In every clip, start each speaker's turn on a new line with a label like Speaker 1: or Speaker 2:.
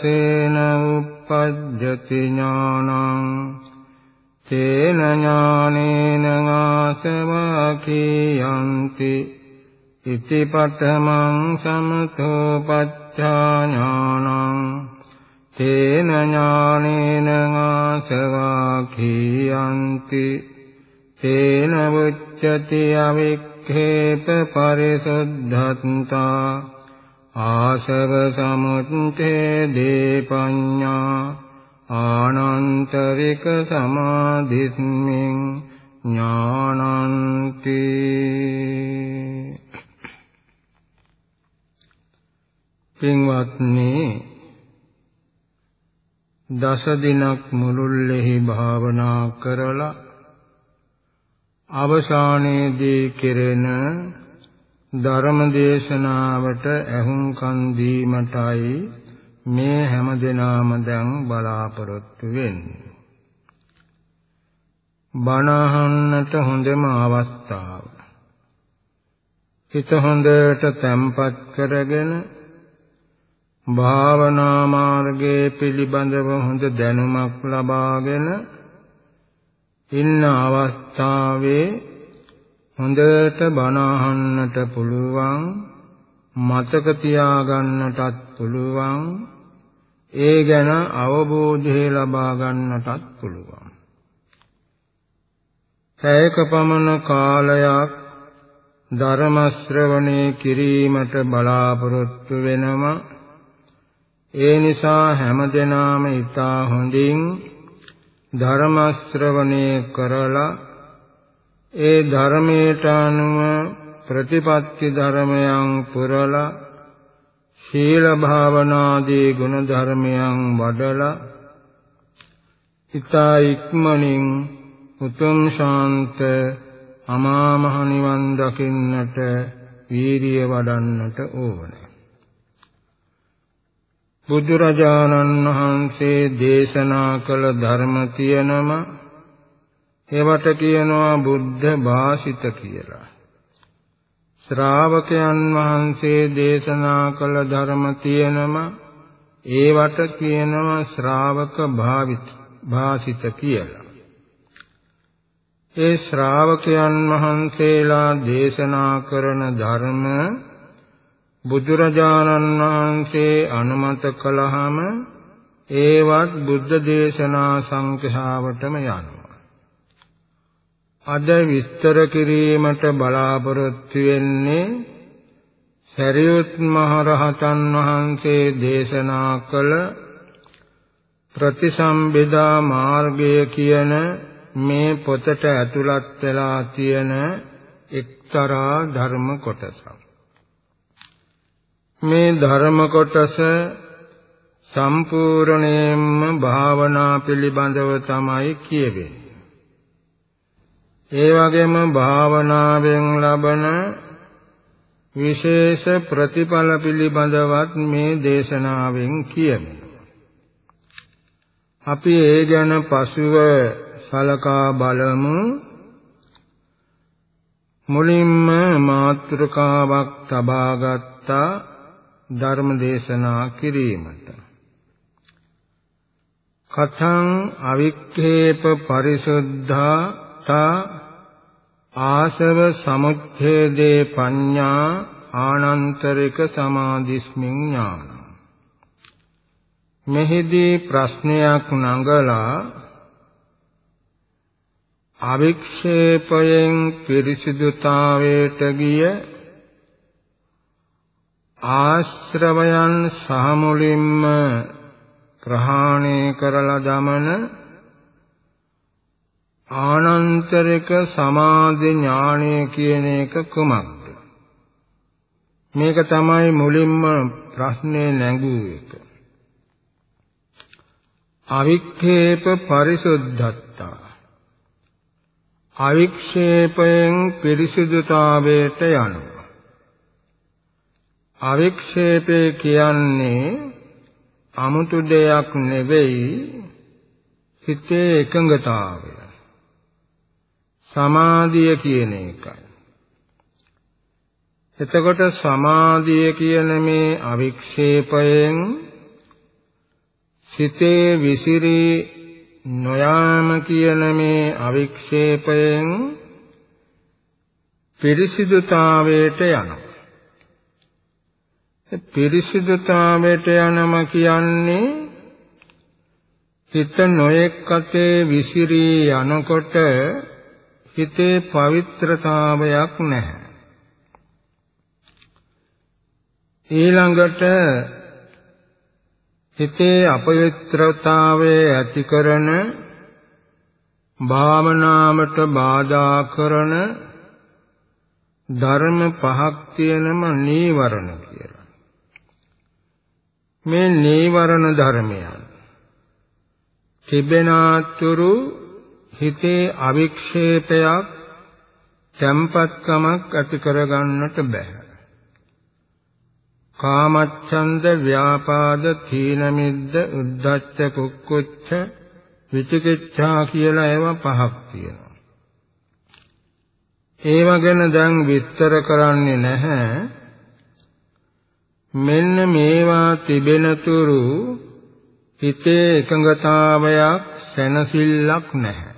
Speaker 1: වසේන උප්පජ්ජති ඥානං තේන ඥානේන ආසවා කීයන්ති ඉති පඨමං සමතෝ පච්චා ඥානං තේන ඥානේන ආසවා khiyanti තේන වුච්චති අවික්ඛේප පරිසුද්ධත්තා ආසව සමුත්තේ දීපඤ්ඤා ආනන්තරික සමාධිස්මින් ඥානන්ති පින්වත්නි දස දිනක් මුළුල්ලෙහි භාවනා කරලා අවසානයේදී කෙරෙන ධර්ම දේශනාවට ඇහුම්කන් දීමටයි මේ හැම දිනාම දැන් බලාපොරොත්තු වෙන්නේ. බණ අහන්නට හොඳම අවස්ථාව. හිත හොඳට තැම්පත් කරගෙන භාවනා මාර්ගයේ පිළිබඳව හොඳ දැනුමක් ලබාගෙන ඉන්න අවස්ථාවේ හොඳට බණ අහන්නට පුළුවන් මතක තියාගන්නටත් පුළුවන් ඒ ගැන අවබෝධය ලබා ගන්නටත් පුළුවන්. පැයක පමණ කාලයක් ධර්ම ශ්‍රවණය කිරීමට බලාපොරොත්තු වෙනවා. ඒ නිසා හැමදෙනාම ඊතා හොඳින් ධර්ම ශ්‍රවණය කරලා ඒ ධර්මයට අනුව ප්‍රතිපත්ති ධර්මයන් පුරලා ශීල භාවනාදී ගුණ ධර්මයන් වඩලා ඊතා ඉක්මනින් උතුම් ශාන්ත අමා මහ නිවන් දකින්නට වීරිය වඩන්නට ඕනේ. බුදුරජාණන් වහන්සේ දේශනා කළ ධර්ම තියෙනම ඒවට කියනවා බුද්ධ භාෂිත කියලා. ශ්‍රාවකයන් වහන්සේ දේශනා කළ ධර්ම තියෙනම ඒවට කියනවා ශ්‍රාවක භාෂිත කියලා. ඒ ශ්‍රාවකයන් වහන්සේලා දේශනා කරන ධර්ම බුදුරජාණන් වහන්සේ අනුමත කළාම ඒවත් බුද්ධ දේශනා සංඛ්‍යාවටම යනවා. අද විස්තර කිරීමට බලාපොරොත්තු වෙන්නේ සරියුත් මහ රහතන් වහන්සේ දේශනා කළ ප්‍රතිසම්බිදා මාර්ගය කියන මේ පොතට ඇතුළත් වෙලා තියෙන එක්තරා ධර්ම කොටසක්. මේ ධර්ම කොටස සම්පූර්ණයෙන්ම භාවනා පිළිබඳව තමයි කියවෙන්නේ. ඒ වගේම භාවනාවෙන් ලබන විශේෂ ප්‍රතිඵල පිළිබඳවත් මේ දේශනාවෙන් කියවෙනවා. අපි ඒ ගැන පසුව සලකා බලමු. මුලින්ම මාතෘකාවක් තබාගත්තා ධර්ම දේශනා කිරීමට කතං අවික්ඛේප පරිසුද්ධා තා ආසව සමුච්ඡේදේ පඤ්ඤා ආනන්තරික සමාධිස්මින් ඥාන මෙහිදී ප්‍රශ්නයක් නඟලා අවික්ෂේපයෙන් පිරිසිදුතාවයට ගිය ආශ්‍රවයන් සහ මුලින්ම ප්‍රහාණය කරලා දමන ආනන්තරික සමාධි ඥානය කියන එක කුමක්ද? මේක තමයි මුලින්ම ප්‍රශ්නේ නැඟූ එක. අවික්ෂේප පරිසුද්ධත්තා. අවික්ෂේපයෙන් පිරිසිදුතාවයට යනවා. අවික්ෂේපය කියන්නේ 아무තු දෙයක් නෙවෙයි හිතේ එකඟතාවය. සමාධිය කියන එකයි එතකොට සමාධිය කියන මේ අවික්ෂේපයෙන් සිතේ විසිරී නොයාම කියන මේ අවික්ෂේපයෙන් පිරිසිදුතාවයට යනවා. පිරිසිදුතාවයට යනම කියන්නේ හිත නොයෙක් අතේ විසිරී යනකොට හිතේ පවිත්‍රතාවයක් නැහැ. ඊළඟට හිතේ අපවිත්‍රතාවය ඇති කරන භාවනාවට බාධා කරන ධර්ම පහක් තියෙනම නීවරණ කියලා. මේ නීවරණ ධර්මයන් තිබෙනාතුරු හිතේ අවික්ෂේපයක් tempatකමක් ඇති කරගන්නට බෑ. කාමච්ඡන්ද ව්‍යාපාද තීන මිද්ද උද්ධච්ච කුක්කුච්ච විචිකිච්ඡා කියලා ඒවා පහක් තියෙනවා. ඒව ගැන දැන් විස්තර කරන්නේ නැහැ. මෙන්න මේවා තිබෙනතුරු හිතේ එකඟතාවයක් සැනසෙල්ලක් නැහැ.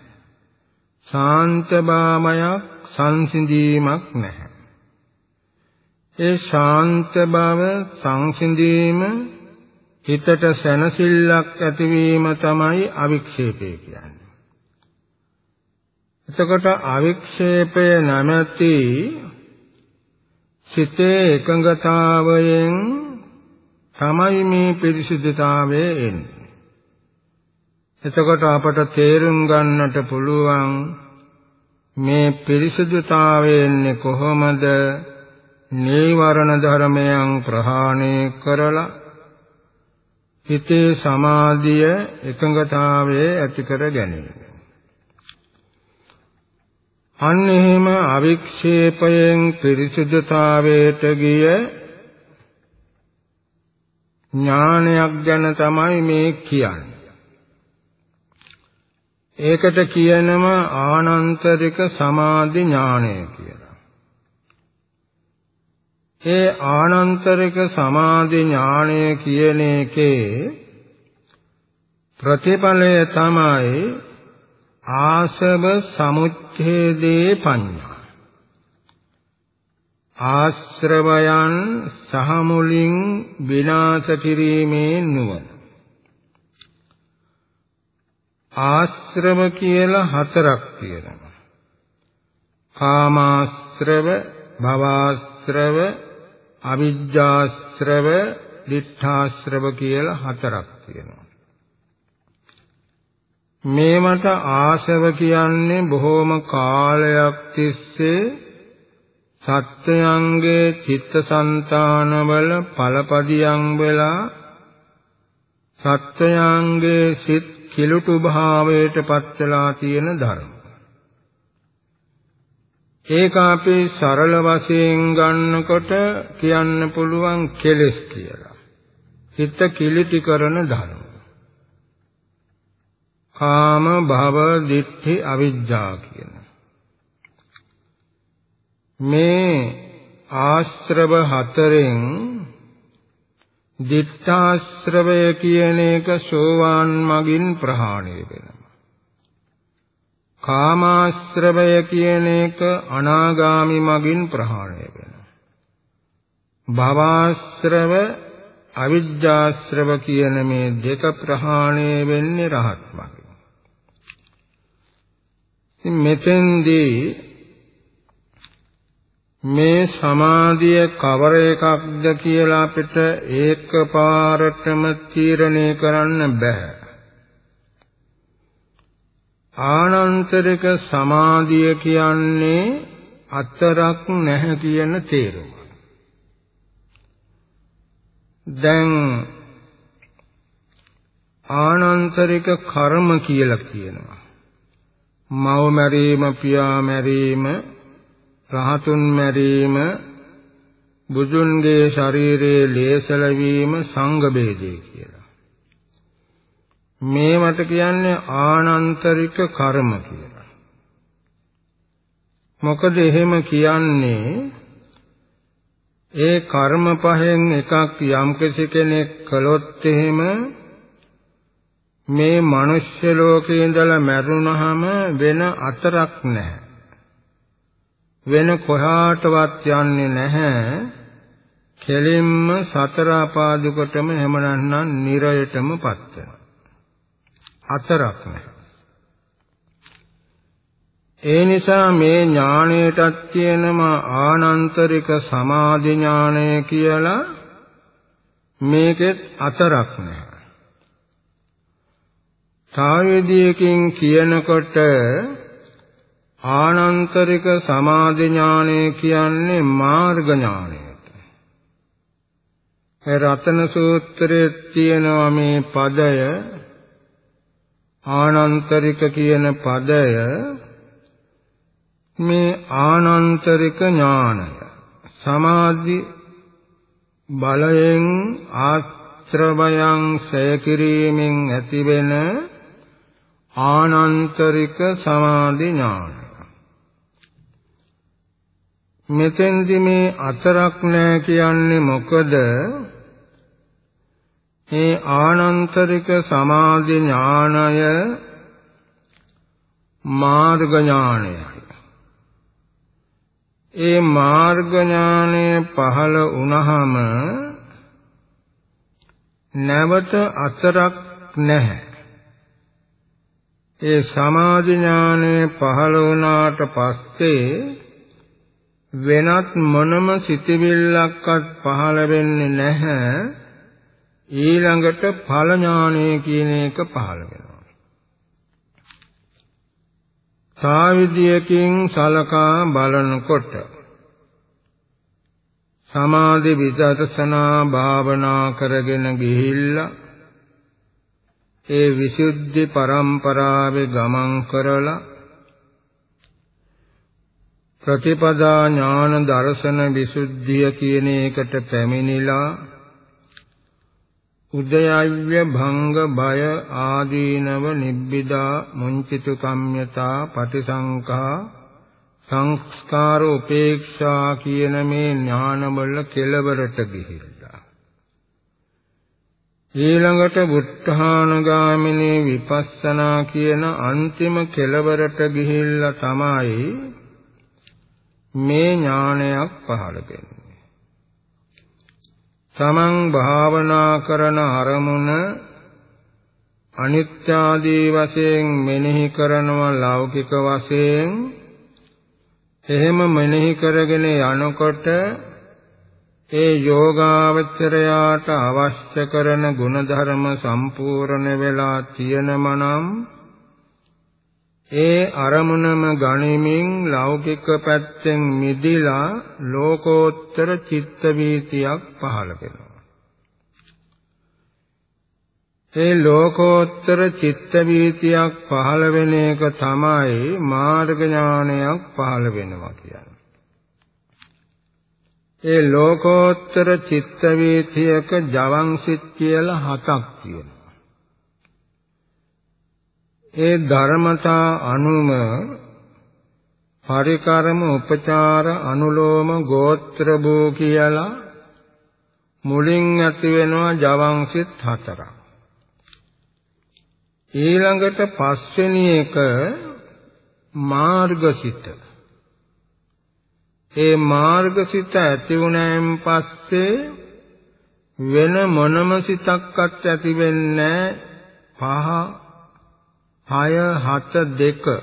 Speaker 1: ශාන්තභාවයක් සංසිඳීමක් නැහැ. ඒ ශාන්ත බව සංසිඳීම හිතට සැනසෙල්ලක් ඇතිවීම තමයි අවික්ෂේපය කියන්නේ. එතකොට අවික්ෂේපය නැමැති සිතේ එකඟතාවයෙන් තමයි මේ පිරිසිදුතාවය එන්නේ. එතකොට අපට තේරුම් ගන්නට පුළුවන් මේ පිරිසිදුතාවය එන්නේ කොහොමද? නීවරණ ධර්මයන් ප්‍රහාණය කරලා හිතේ සමාධිය එකඟතාවයේ ඇති කර ගැනීම. අන්න එහෙම අවික්ෂේපයෙන් පිරිසුදුතාවයට ගිය ඥානයක් ගැන තමයි මේ කියන්නේ. ඒකට කියනම ආනන්තරික සමාධි ඥානය කියලා. ඒ ආනන්තරික සමාධි ඥානය කියන එකේ ප්‍රතිඵලය තමයි ආසව සමුච්ඡේදේ පඤ්ඤා ආශ්‍රවයන් සහ මුලින් විනාශ කිරීමේ නුවණ ආශ්‍රව කියලා හතරක් තියෙනවා. කාමාශ්‍රව භවආශ්‍රව අවිජ්ජාශ්‍රව දිඨාශ්‍රව කියලා හතරක් තියෙනවා. මේවට ආශව කියන්නේ බොහෝම කාලයක් තිස්සේ සත්‍යයන්ගේ චිත්තසංතානවල ඵලපදියම් වෙලා සත්‍යයන්ගේ සිත් කිලුටු භාවයට පත් වෙලා තියෙන ධර්ම. ඒක අපි සරල වශයෙන් ගන්නකොට කියන්න පුළුවන් කෙලෙස් කියලා. හිත කිලිටි කරන ධර්ම. කාම භව දිට්ඨි අවිජ්ජා කියන මේ ආශ්‍රව හතරෙන් දිත්තාශ්‍රවය කියන එක සෝවාන් මගින් ප්‍රහාණය වෙනවා. කාමාශ්‍රවය කියන එක අනාගාමි මගින් ප්‍රහාණය වෙනවා. භවආශ්‍රව අවිජ්ජාශ්‍රව කියන මේ දෙක ප්‍රහාණය වෙන්නේ රහත් මගින්. ඉතින් මෙතෙන්දී මේ සමාධිය කවර එකක්ද කියලා අපිට ඒකපාරටම තීරණය කරන්න බෑ. ආනන්තරික සමාධිය කියන්නේ අතරක් නැහැ කියන තේරුම. දැන් ආනන්තරික කර්ම කියලා කියනවා. මව මැරීම, පියා මැරීම, රහතුන් මැරීම බුදුන්ගේ ශරීරයේ ලේසල වීම සංඝ බේදේ කියලා. මේවට කියන්නේ ආනන්තරික කර්ම කියලා. මොකද එහෙම කියන්නේ ඒ කර්ම පහෙන් එකක් යම්කිසි කෙනෙක් කළොත් එහෙම මේ මිනිස්්‍ය ලෝකේ ඉඳලා මැරුණාම වෙන අතරක් නැහැ. වෙන කොහාටවත් යන්නේ නැහැ. කෙලින්ම සතර අපාදුකටම එහෙම නැත්නම් නිරයටමපත් වෙනවා. අතරක් නැහැ. ඒ නිසා මේ ඥාණයටත් කියනවා ආනන්තරික සමාධි ඥාණය කියලා මේකෙත් අතරක් නැහැ. තාවේදීකින් කියනකොට ආනන්තරික සමාධි ඥානය කියන්නේ මාර්ග ඥානයට. ඒ රතන සූත්‍රයේ තියෙනවා මේ පදය. ආනන්තරික කියන පදය මේ ආනන්තරික ඥානය. සමාධි බලයෙන් ආශ්‍රවයන් සය කිරීමෙන් ඇතිවෙන ආනන්තරික සමාධි ඥානය. මෙතෙන්දි මේ අතරක් නෑ කියන්නේ මොකද? මේ ආනන්තරික සමාධි ඥානය මාර්ග ඥානයයි. ඒ මාර්ග ඥානය පහළ වුණහම නැවත අතරක් නැහැ. ඒ සමාධි ඥානය පහළ වුණාට පස්සේ වෙනත් මොනම සිතවිල්ලක්වත් පහළ වෙන්නේ නැහැ ඊළඟට ඵල ඥානය කියන එක පහළ වෙනවා. සාවිද්‍යකින් සලකා බලනකොට සමාධි විදර්ශනා භාවනා කරගෙන ගිහිල්ලා ඒ විසුද්ධි පරම්පරාවේ ගමන් කරලා ප්‍රතිපදා ඥාන දර්ශන විසුද්ධිය කියන එකට පැමිණිලා උදයව්‍ය භංග බය ආදීනව නිබ්බිදා මුංචිතු කම්යතා පටිසංකා සංස්කාර උපේක්ෂා කියන මේ ඥානවල කෙලවරට ගිහිල්ලා. ඊළඟට බුද්ධානුගාමිනී විපස්සනා කියන අන්තිම කෙලවරට ගිහිල්ලා තමයි මේ ඥානයක් පහළ වෙන්නේ. තමන් භාවනා කරන අරමුණ අනිත්‍ය ආදී වශයෙන් මෙනෙහි කරනවා ලෞකික වශයෙන් එහෙම මෙනෙහි කරගෙන යනකොට ඒ යෝගාවචරයාට අවශ්‍ය කරන ගුණධර්ම සම්පූර්ණ වෙලා තියෙනම නම් ඒ අරමුණම ගනිමින් ලෞකික පැත්තෙන් මිදිලා ලෝකෝත්තර චිත්ත වීතියක් පහළ වෙනවා. ඒ ලෝකෝත්තර චිත්ත වීතියක් පහළ වෙන එක තමයි මාර්ග ඥානයක් පහළ වෙනවා කියන්නේ. ඒ ලෝකෝත්තර චිත්ත වීතියක ජවංසිත කියලා හතක් තියෙනවා. ඒ ධර්මතා අනුම පරිකරම උපචාර අනුලෝම ගෝත්‍ර භූ කියලා මුලින් ඇති වෙනවා ජවංසිත හතරක් ඊළඟට පස්වෙනි එක මාර්ගසිත ඒ මාර්ගසිත ඇති වුණාන් පස්සේ වෙන මොනම සිතක්වත් ඇති වෙන්නේ පහ 6 7 2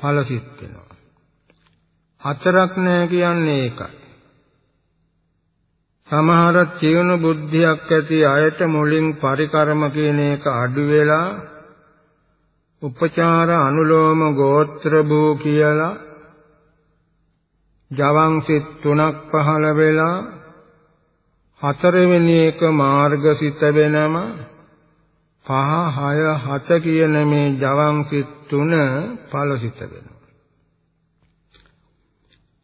Speaker 1: ඵලසිට වෙනවා. හතරක් නෑ කියන්නේ ඒකයි. සමහර චේන බුද්ධියක් ඇති අයට මුලින් පරිකරම කියන එක අඩු වෙලා උපචාර අනුලෝම ගෝත්‍ර භූ කියලා ජවං සිත් තුනක් පහළ වෙලා හතරවෙනි එක මාර්ගසිත වෙනම පහ හය හත කියන මේ ජවං සිත් තුන ඵලසිත වෙනවා.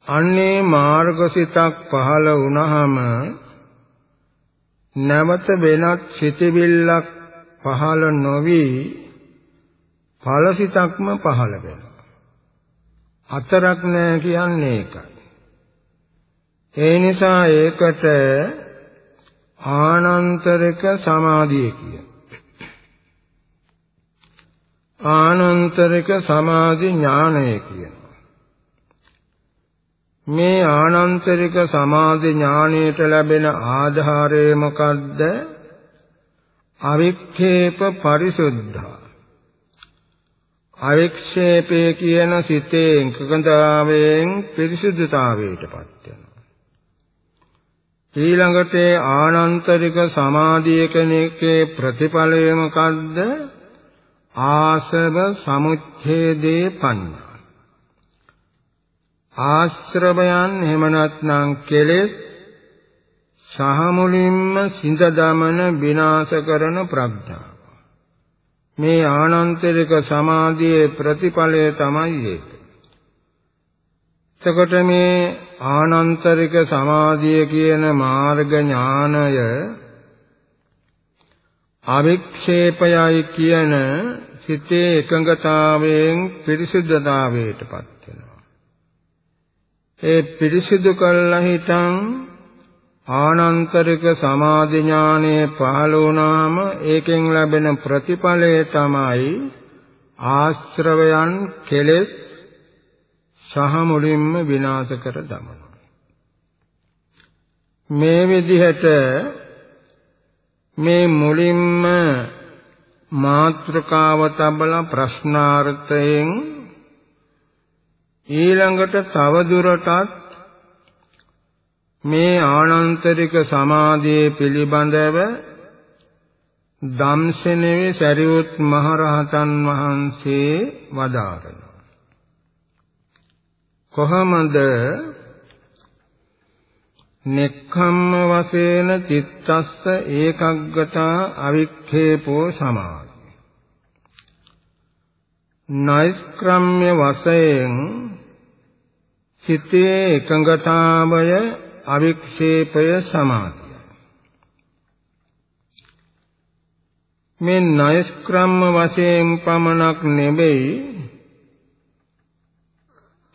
Speaker 1: අන්නේ මාර්ගසිතක් පහළ වුණාම නැවත වෙනත් සිතවිල්ලක් පහළ නොවි ඵලසිතක්ම පහළ වෙනවා. හතරක් නෑ කියන්නේ ඒකයි. ඒ නිසා ඒකට ආනන්තරික සමාධිය කියන ආනන්තරික සමාධි ඥානය කියනවා. මේ ආනන්තරික සමාධි ඥානයට ලැබෙන ආධාරය මොකද්ද? අවික්ෂේප පරිසුද්ධා. අවික්ෂේපය කියන සිතේ එකඟතාවයෙන් පිරිසුදුතාවයටපත් වෙනවා. ඊළඟට ආනන්තරික සමාධිය කෙනෙක්ගේ ප්‍රතිඵලය මොකද්ද? ආසව සමුච්ඡේදේ පඤ්ඤා ආශ්‍රවයන් එහෙම නැත්නම් කෙලෙස් සහ මුලින්ම සිඳ දමන විනාශ කරන ප්‍රඥාව මේ ආනන්තරික සමාධියේ ප්‍රතිඵලය තමයි ඒක. එතකොට මේ ආනන්තරික සමාධිය කියන මාර්ග ඥානය අවික්ෂේපයයි කියන සිතේ එකඟතාවයෙන් පිරිසිදුතාවයටපත් වෙනවා. ඒ පිරිසිදු කළා හිටන් ආනන්තරික සමාධි ඥානය පහළ වුණාම ඒකෙන් ලැබෙන ප්‍රතිඵලය තමයි ආශ්‍රවයන් කෙලෙස් සහ මුලින්ම විනාශ කර දමනවා. මේ විදිහට මේ මුලින්ම මාත්‍රකාව තබලා ප්‍රශ්නාර්ථයෙන් ඊළඟට තව දුරටත් මේ ආනන්තරික සමාධියේ පිළිබඳව ධම්සෙනෙවේ සරියුත් මහරහතන් වහන්සේ වදාරනවා. කොහොමද නෙක්ඛම්ම වශයෙන් චිත්තස්ස ඒකග්ගතා අවික්ඛේපෝ සමාධි. නෛෂ්ක්‍රම්‍ය වශයෙන් චිතේ එකඟතාවය අවික්ෂේපය සමාධිය. මේ නෛෂ්ක්‍රම්‍ය වශයෙන් පමණක් නෙවෙයි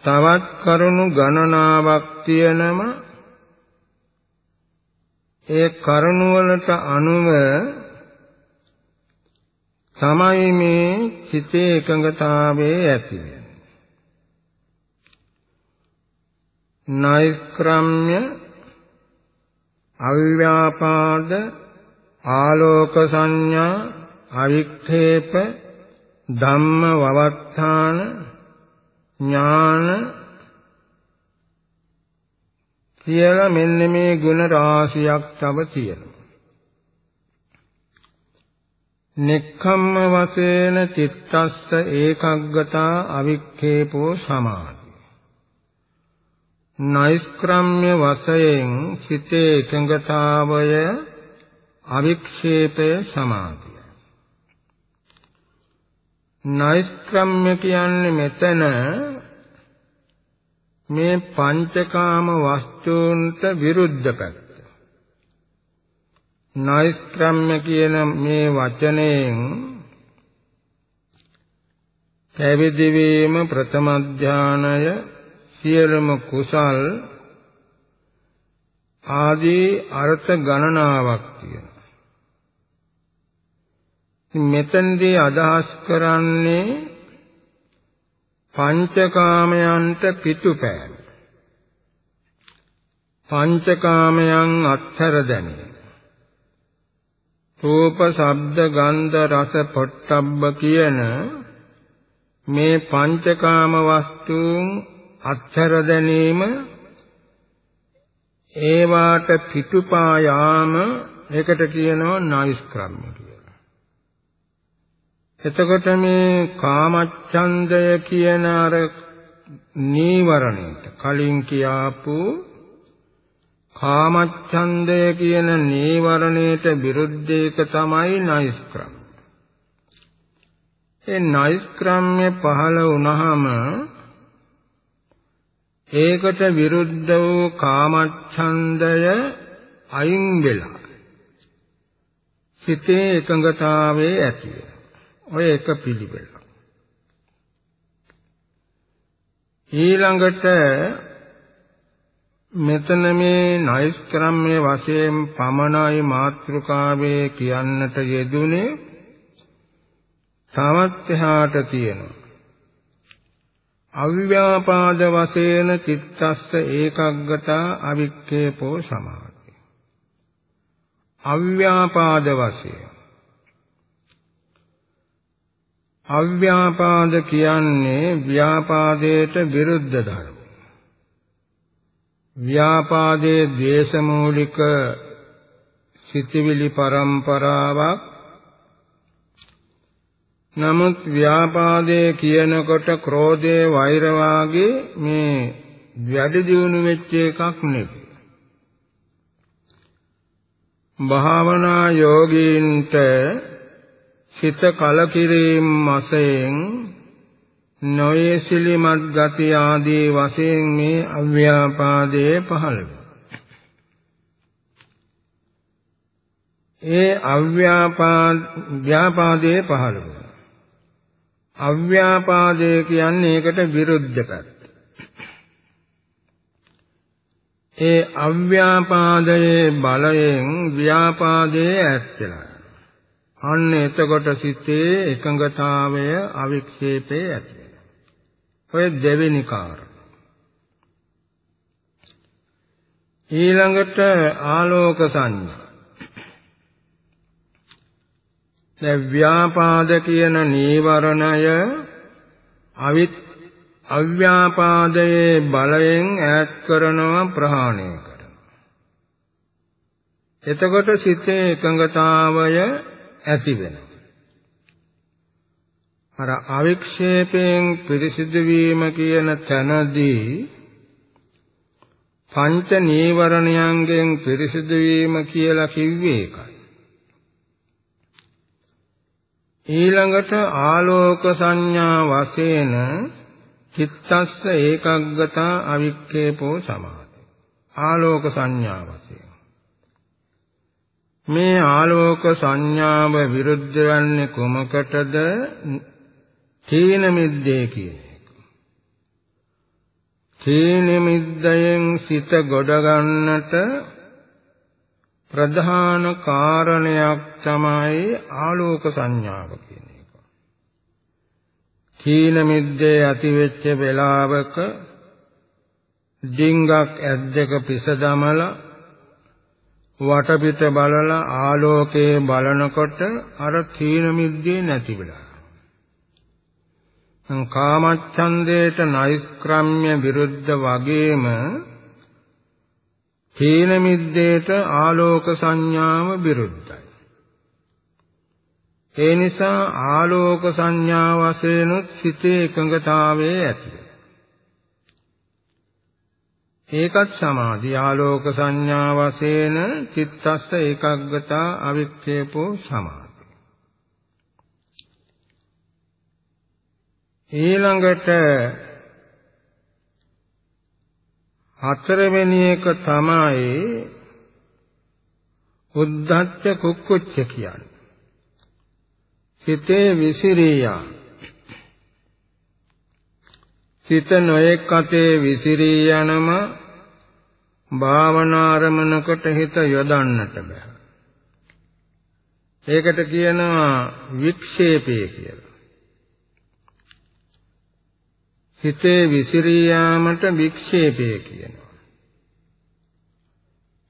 Speaker 1: තවත් කරුණු ගණනාවක් තියෙනම ඒ කරුණ වලට අනුව තමයි මේ චිතේ එකඟතාවයේ ඇති වෙන්නේ. නෛෂ්ක්‍රම්‍ය අව්‍යාපාද ආලෝක සංඥා අවික්ඛේප ධම්ම වවත්තාන ඥාන කියලා මෙන්න මේ ගුණ රාශියක් තව තියෙනවා. නෙක්ඛම්ම වශයෙන් චිත්තස්ස ඒකග්ගතා අවික්ඛේපෝ සමාධි නෛෂ්ක්‍රම්‍ය වශයෙන් සිතේ එකඟතාවය අවික්ෂේපය සමාධිය නෛෂ්ක්‍රම්‍ය කියන්නේ මෙතන මේ පංචකාම වස්තුන්ට විරුද්ධ පැත්ත නෛෂ්ක්‍රම්‍ය කියන මේ වචනයෙන් පැවිදි වීම ප්‍රථම ධානය සියලුම කුසල් ආදී අර්ථ ගණනාවක් තියෙනවා. මෙතෙන්දී අදහස් කරන්නේ පංචකාමයන්ට පිටුපෑම. පංචකාමයන් අත්හැර දැමීම. රූප, ශබ්ද, ගන්ධ, රස, පොට්ටබ්බ කියන මේ පංචකාම වස්තුන් අත්හැර දැනීම ඒවාට පිටුපා යාම ඒකට කියනවා නෛෂ්ක්‍රම්‍ය කියලා. එතකොට මේ කාමච්ඡන්දය කියන අර නීවරණයට කලින් කියාපු කාමච්ඡන්දය කියන නීවරණයට විරුද්ධ එක තමයි නෛෂ්ක්‍රම්‍ය. ඒ නෛෂ්ක්‍රම්‍ය පහළ වුණාම ඒකට විරුද්ධ වූ කාමච්ඡන්දය අයින් වෙලා සිතේ එකඟතාවයේ ඇති ඔය එක පිළිවෙල. ඊළඟට මෙතන මේ නෛෂ්ක්‍රම්‍ය වශයෙන් පමණයි මාත්‍රිකාවේ කියන්නට යෙදුනේ තවත් එහාට තියෙනවා අව්‍යාපාද වශයෙන් චිත්තස්ස ඒකග්ගතා අවික්කේපෝ සමාධි අව්‍යාපාද වශයෙන් අව්‍යාපාද කියන්නේ ව්‍යාපාදයට විරුද්ධ ධර්ම ව්‍යාපාදයේ ද්වේෂමූලික සිතිවිලි පරම්පරාවක් නමුත් ව්‍යාපාදයේ කියනකොට ක්‍රෝධයේ වෛර වාගේ මේ වැඩි දියුණු වෙච්ච එකක් නෙවෙයි. භාවනා යෝගීන්ට සිත කලකිරීම වශයෙන් නොයසිලිමත් ගති ආදී වශයෙන් මේ අව්‍යාපාදයේ පහළ ඒ අව්‍යාපාද ව්‍යාපාදයේ පහළ අව්‍යාපාදය කියන්නේ ඒකට විරුද්ධ පැත්ත. ඒ අව්‍යාපාදයේ බලයෙන් ව්‍යාපාදයේ ඈත්ලා. අන්න එතකොට සිතේ එකඟතාවය අවික්ෂේපේ ඇති. ඔය දෙවෙනි කාරණා. ඊළඟට ආලෝක සංඥා. දැන් ව්‍යාපාද කියන නීවරණය අවිත් අව්‍යාපාදයේ බලයෙන් ඈත් කරනවා ප්‍රහාණය කරනවා. එතකොට සිතේ එකඟතාවය ඇති වෙනවා. අර අවික්ෂේපයෙන් පිරිසිදු වීම කියන තැනදී පංච නීවරණයන්ගෙන් පිරිසිදු වීම කියලා කිව්වේ ඒකයි. ඊළඟට ආලෝක සංඥා වශයෙන් චිත්තස්ස ඒකග්ගතා අවික්ඛේපෝ සමාධි. ආලෝක සංඥා වශයෙන් මේ ආලෝක සංඥාව විරුද්ධ වන්නේ කුමකටද තීන මිද්දේ කියන එක. තීන මිද්දයෙන් සිත ගොඩ ගන්නට ප්‍රධාන කාරණයක් තමයි ආලෝක සංඥාව කියන එක. තීන මිද්දේ ඇති වෙච්ච වෙලාවක ඩිංගක් ඇද්දක පිස දමලා වටපිට බලලා ආලෝකයේ බලනකොට අර තීන මිද්දේ නැති වෙලා කාමච්ඡන්දේට නෛෂ්ක්‍රම්‍ය විරුද්ධ වගේම තීන මිද්දේට ආලෝක සංඥාව විරුද්ධයි. ඒ නිසා ආලෝක සංඥා වශයෙන් සිතේ එකඟතාවයේ ඇති ඒකත් සමාධි. ආලෝක සංඥා වශයෙන් චිත්තස්ස ඒකග්ගතා අවික්ෂේපෝ සමාධි. ඊළඟට හතරවෙනි එක තමයි උද්ධච්ච කුක්කුච්ච කියන්නේ. සිතේ විසිරියා. සිත නොයෙක් අතේ විසිරී යනම භාවනාරමණකට හිත යොදන්නට බෑ. ඒකට කියනවා වික්ෂේපය කියලා. හිතේ විසිරී යාමට වික්ෂේපය කියනවා.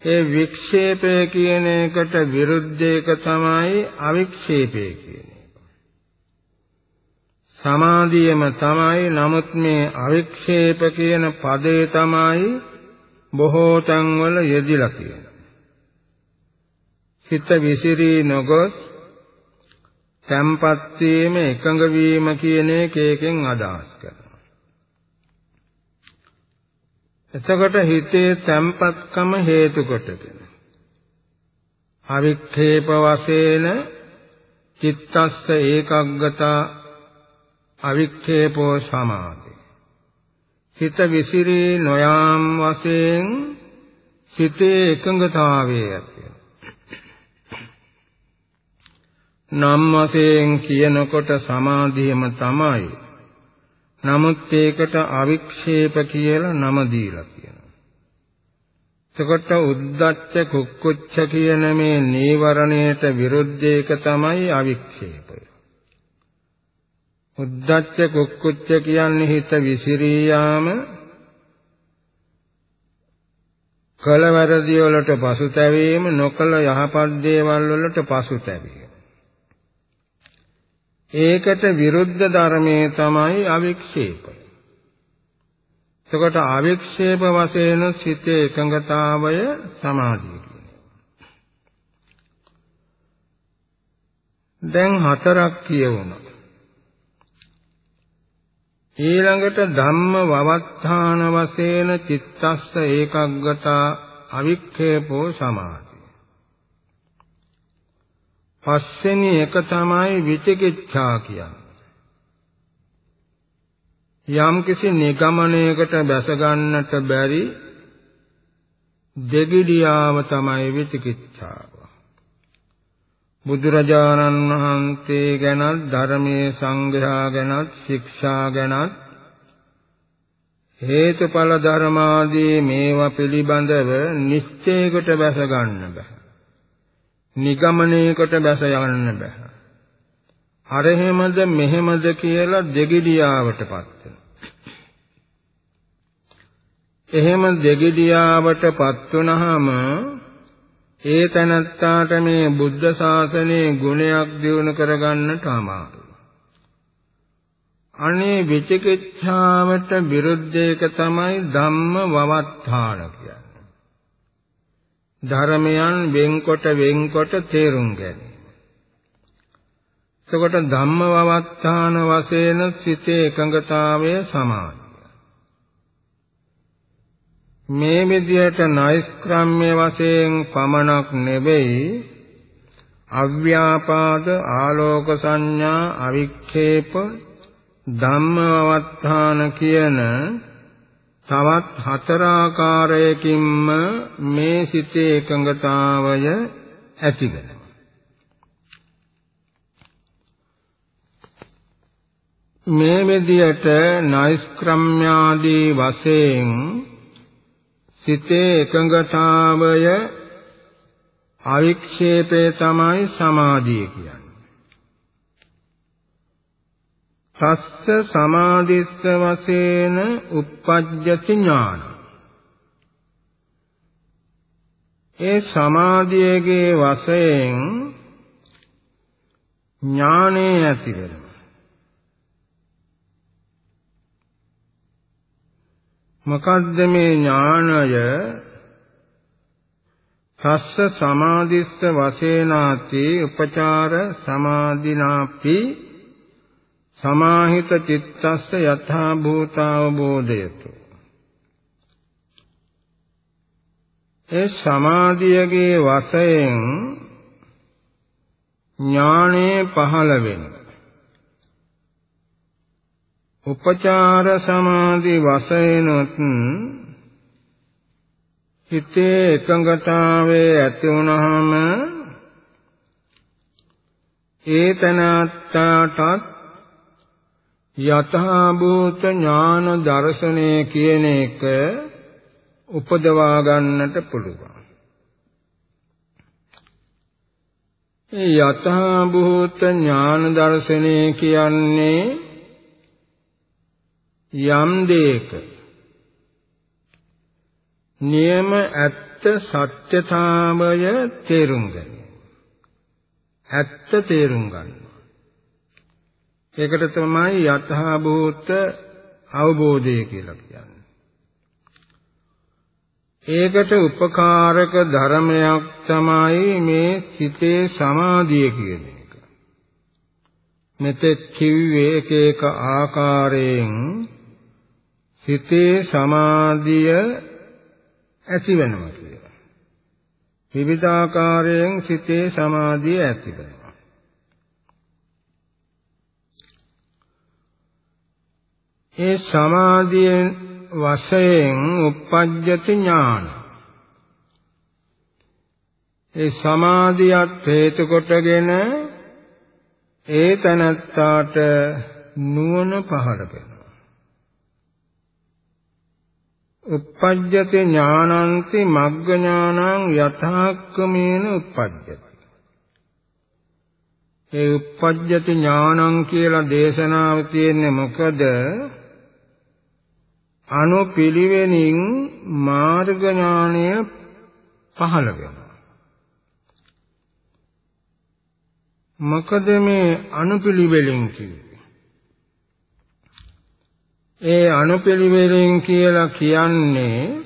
Speaker 1: ඒ වික්ෂේපය කියන එකට විරුද්ධ එක තමයි අවික්ෂේපය කියන්නේ. සමාධියම තමයි නමුත් මේ අවික්ෂේප කියන පදේ තමයි බොහෝ තැන්වල යෙදිලා තියෙන්නේ. හිත විසිරී නොගොස් තැම්පත් වීම එකඟ වීම කියන එකෙන් අදහස් කරනවා. එතකොට හිතේ තැම්පත්කම හේතු කොටගෙන අවික්ෂේප වශයෙන් චිත්තස්ස ඒකග්ගතා අවික්ෂේපෝ සමාධි හිත විසිරී නොයාම් වශයෙන් සිතේ එකඟතාවයේ ඇති. නම් වශයෙන් කියනකොට සමාධියම තමයි. නමුත් ඒකට අවික්ෂේප කියලා නම දීලා කියනවා එතකොට උද්දච්ච කුක්කුච්ච කියන මේ නීවරණයට විරුද්ධ එක තමයි අවික්ෂේපය. උද්දච්ච කුක්කුච්ච කියන්නේ හිත විසිරී යාම කල වැරදි වලට පසුතැවීම නොකල යහපත් දේවල් වලට පසුතැවීම ඒකට විරුද්ධ ධර්මයේ තමයි අවික්ෂේපය එතකොට අවික්ෂේප වශයෙන් සිතේ එකඟතාවය සමාධිය කියන්නේ. දැන් හතරක් කියවුණා. ඊළඟට ධම්ම වවත්තාන වශයෙන් චිත්තස්ස ඒකග්ගතා අවික්ඛේපෝ සමාධි. පස්වෙනි එක තමයි විචිකිච්ඡා කියන්නේ. යම් කිසි නිගමනයකට බැස ගන්නට බැරි දෙගිඩියාව තමයි විචිකිච්ඡාව. බුදුරජාණන් වහන්සේ ගැනත් ධර්මයේ සංග්‍රහා ගැනත් ශික්ෂා ගැනත් හේතුඵල ධර්මාදී මේවා පිළිබඳව නිශ්චයකට බැස ගන්න බෑ. නිගමනයකට බැස යන්න බෑ. අර එහෙමද මෙහෙමද කියලා දෙගිඩියාවටපත් වෙනවා. එහෙම දෙගිඩියාවටපත් වුනහම ඒ තනත්තාට මේ බුද්ධ ශාසනයේ ගුණයක් දිනු කරගන්නට අමාරුයි. අනේ විචිකිච්ඡාවට විරුද්ධ එක තමයි ධම්ම වවත්තාන කියන්නේ. ධර්මයන් වෙන්කොට වෙන්කොට තේරුම් ගැනීම. එතකොට ධම්ම වවත්තාන වශයෙන් සිතේ එකඟතාවය සමාන. මේ විදිහට නෛෂ්ක්‍රම්‍ය වශයෙන් පමණක් නෙවෙයි අව්‍යාපාද ආලෝක සංඥා අවික්ෂේප ධම්මවත්තාන කියන තවත් හතර ආකාරයකින්ම මේ සිතේ එකඟතාවය ඇති වෙනවා මේ විදියට නෛෂ්ක්‍රම්‍යාදී වශයෙන් සිතේ එකඟතාවය අවික්ෂේපේ තමයි සමාධිය කියන්නේ. තස්ස සමාධිස්ස වශයෙන් uppajjati ඥාන. ඒ සමාධියගේ වශයෙන් ඥානෙ ඇති වෙනවා. මොකද්ද මේ ඥානය? තස්ස සමාධිස්ස වශේනාති උපචාර සමාධිනාපි සමාහිත චිත්තස්ස යථා භූතාවබෝධයතු. ඒ සමාධියගේ වශයෙන් ඥානේ පහළ වෙන උපචාර සමාධි වශයෙන්ොත් හිතේ එකඟතාවයේ ඇති වුණාම ඒතනත්තාටත් යතහා භූත ඥාන දර්ශනය කියන එක උපදවා ගන්නට පුළුවන්. ඒ යතහා භූත ඥාන දර්ශනය කියන්නේ යම් දෙයක නියම ඇත්ත සත්‍යතාවය තේරුම් ගැනීම. ඇත්ත තේරුම් ගන්නවා. ඒකට තමයි යතහා භූත අවබෝධය කියලා කියන්නේ. ඒකට උපකාරක ධර්මයක් තමයි මේ සිතේ සමාධිය කියන එක. මෙතෙක් කිව්වේ එක එක ආකාරයෙන් සිතේ සමාධිය ඇති වෙනවා කියලා. විවිධාකාරයෙන් සිතේ සමාධිය ඇති වෙනවා. ඒ සමාධියෙන් වශයෙන් uppajjati ඥාන. ඒ සමාධියත් හේතු කොටගෙන ඒ තනත්තාට නුවණ පහළ වෙනවා. Uppajjate ඥානන්ති මග්ග ඥානං යථාක්කමේන uppajjati ඒ uppajjati ඥානං කියලා දේශනාව තියෙන්නේ මොකද? අනුපිළිවෙලින් මාර්ග ඥානය පහළ වෙනවා. මොකද මේ අනුපිළිවෙලින් කිව්වේ? ඒ අනුපිළිවෙලින් කියලා කියන්නේ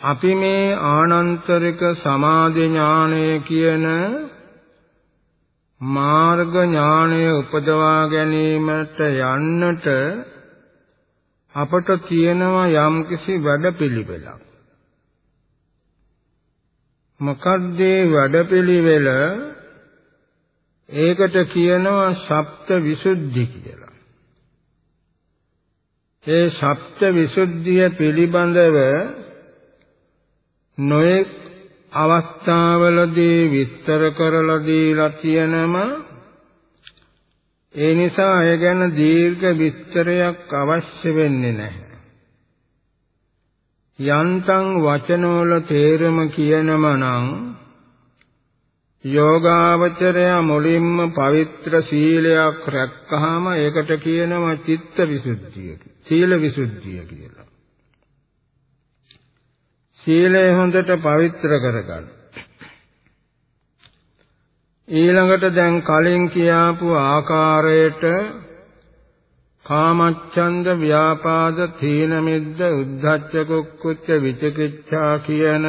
Speaker 1: අපි මේ ආනන්තරික සමාධි ඥානය කියන මාර්ග ඥානය උපදවා ගැනීමට යන්නට අපට තියෙනවා යම්කිසි වැඩපිළිවෙලක්. මොකද්ද වැඩපිළිවෙල? ඒකට කියනවා සප්ත විසුද්ධි කියලා. ඒ සත්‍ය විසුද්ධිය පිළිබඳව නොඑක් අවස්ථාවලදී විස්තර කරලා දීලා තියෙනම ඒ නිසා ඒ ගැන දීර්ඝ විස්තරයක් අවශ්‍ය වෙන්නේ නැහැ. යන්තම් වචනවල තේරම කියනම නම් යෝගාවචරය මුලින්ම පවිත්‍ර සීලයක් රැක්කහම ඒකට කියනවා චිත්ත විසුද්ධිය සීල විසුද්ධිය කියලා. සීලය හොඳට පවිත්‍ර කරගන්න. ඊළඟට දැන් කලින් කියාපු ආකාරයට කාමච්ඡන්ද ව්‍යාපාද තීන මිද්ද උද්ධච්ච කුක්කුච්ච විචිකිච්ඡා කියන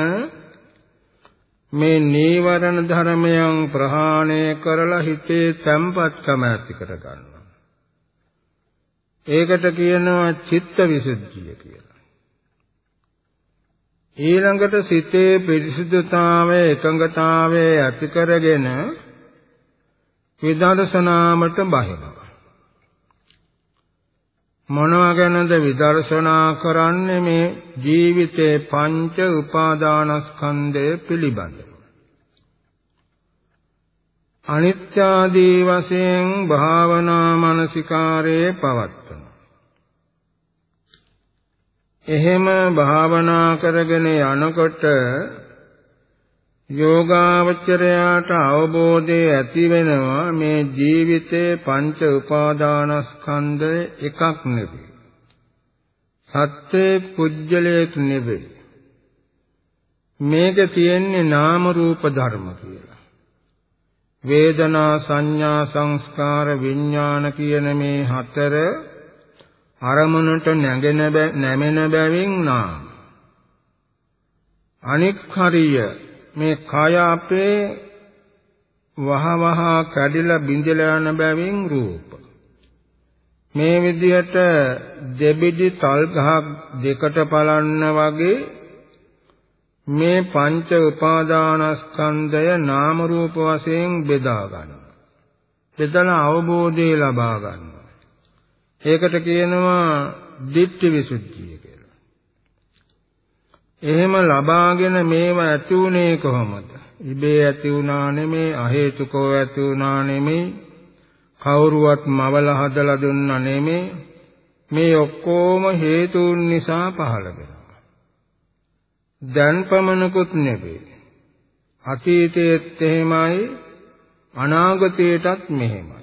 Speaker 1: මේ නීවරණ ධර්මයන් ප්‍රහාණය කරලා හිතේ තැම්පත්කම ඇති කර ගන්නවා. ඒකට කියනවා චිත්ත විසුද්ධිය කියලා. ඊළඟට සිතේ පිරිසිදුතාවය එකඟතාවය ඇති කරගෙන විදර්ශනාමට බහිනවා. මොනවා ගැනද විදර්ශනා කරන්නේ මේ ජීවිතේ පංච උපාදානස්කන්ධය පිළිබඳව? අනිත්‍ය ආදී වශයෙන් භාවනා මානසිකාරයේ පවත්වන. එහෙම භාවනා කරගෙන යනකොට යෝගාවචරයාට අවබෝධය ඇති වෙනවා මේ ජීවිතේ පංච උපාදානස්කන්ධය එකක් නෙවෙයි. සත්‍යයේ පුජ්‍යලයක් නෙවෙයි. මේක තියෙන්නේ නාම රූප ධර්ම කියලා. වේදනා සංඥා සංස්කාර විඥාන කියන මේ හතර අරමුණට නැගෙන නැමෙන බැවින් නාම අනික් හරිය මේ කය අපේ වහවහ කැඩිලා බිඳලා යන බැවින් රූප මේ විදිහට දෙබිඩි තල් ගහක් දෙකට පලන්න වගේ මේ පංච උපාදානස්කන්ධය නාම රූප වශයෙන් බෙදා ගන්නවා. බෙදලා අවබෝධය ලබා ගන්නවා. ඒකට කියනවා ditthi visuddhiය කියලා. එහෙම ලබාගෙන මේව ඇති උනේ කොහොමද? ඉබේ ඇති වුණා නෙමේ, අහේතුකව ඇති වුණා නෙමේ, කවුරුවත් මවලා හදලා දුන්නා නෙමේ. මේ ඔක්කොම හේතුන් නිසා පහළ වෙනවා. දැන් පමණකුත් නෙවේ. අතීතයේත් එහෙමයි අනාගතයටත් මෙහෙමයි.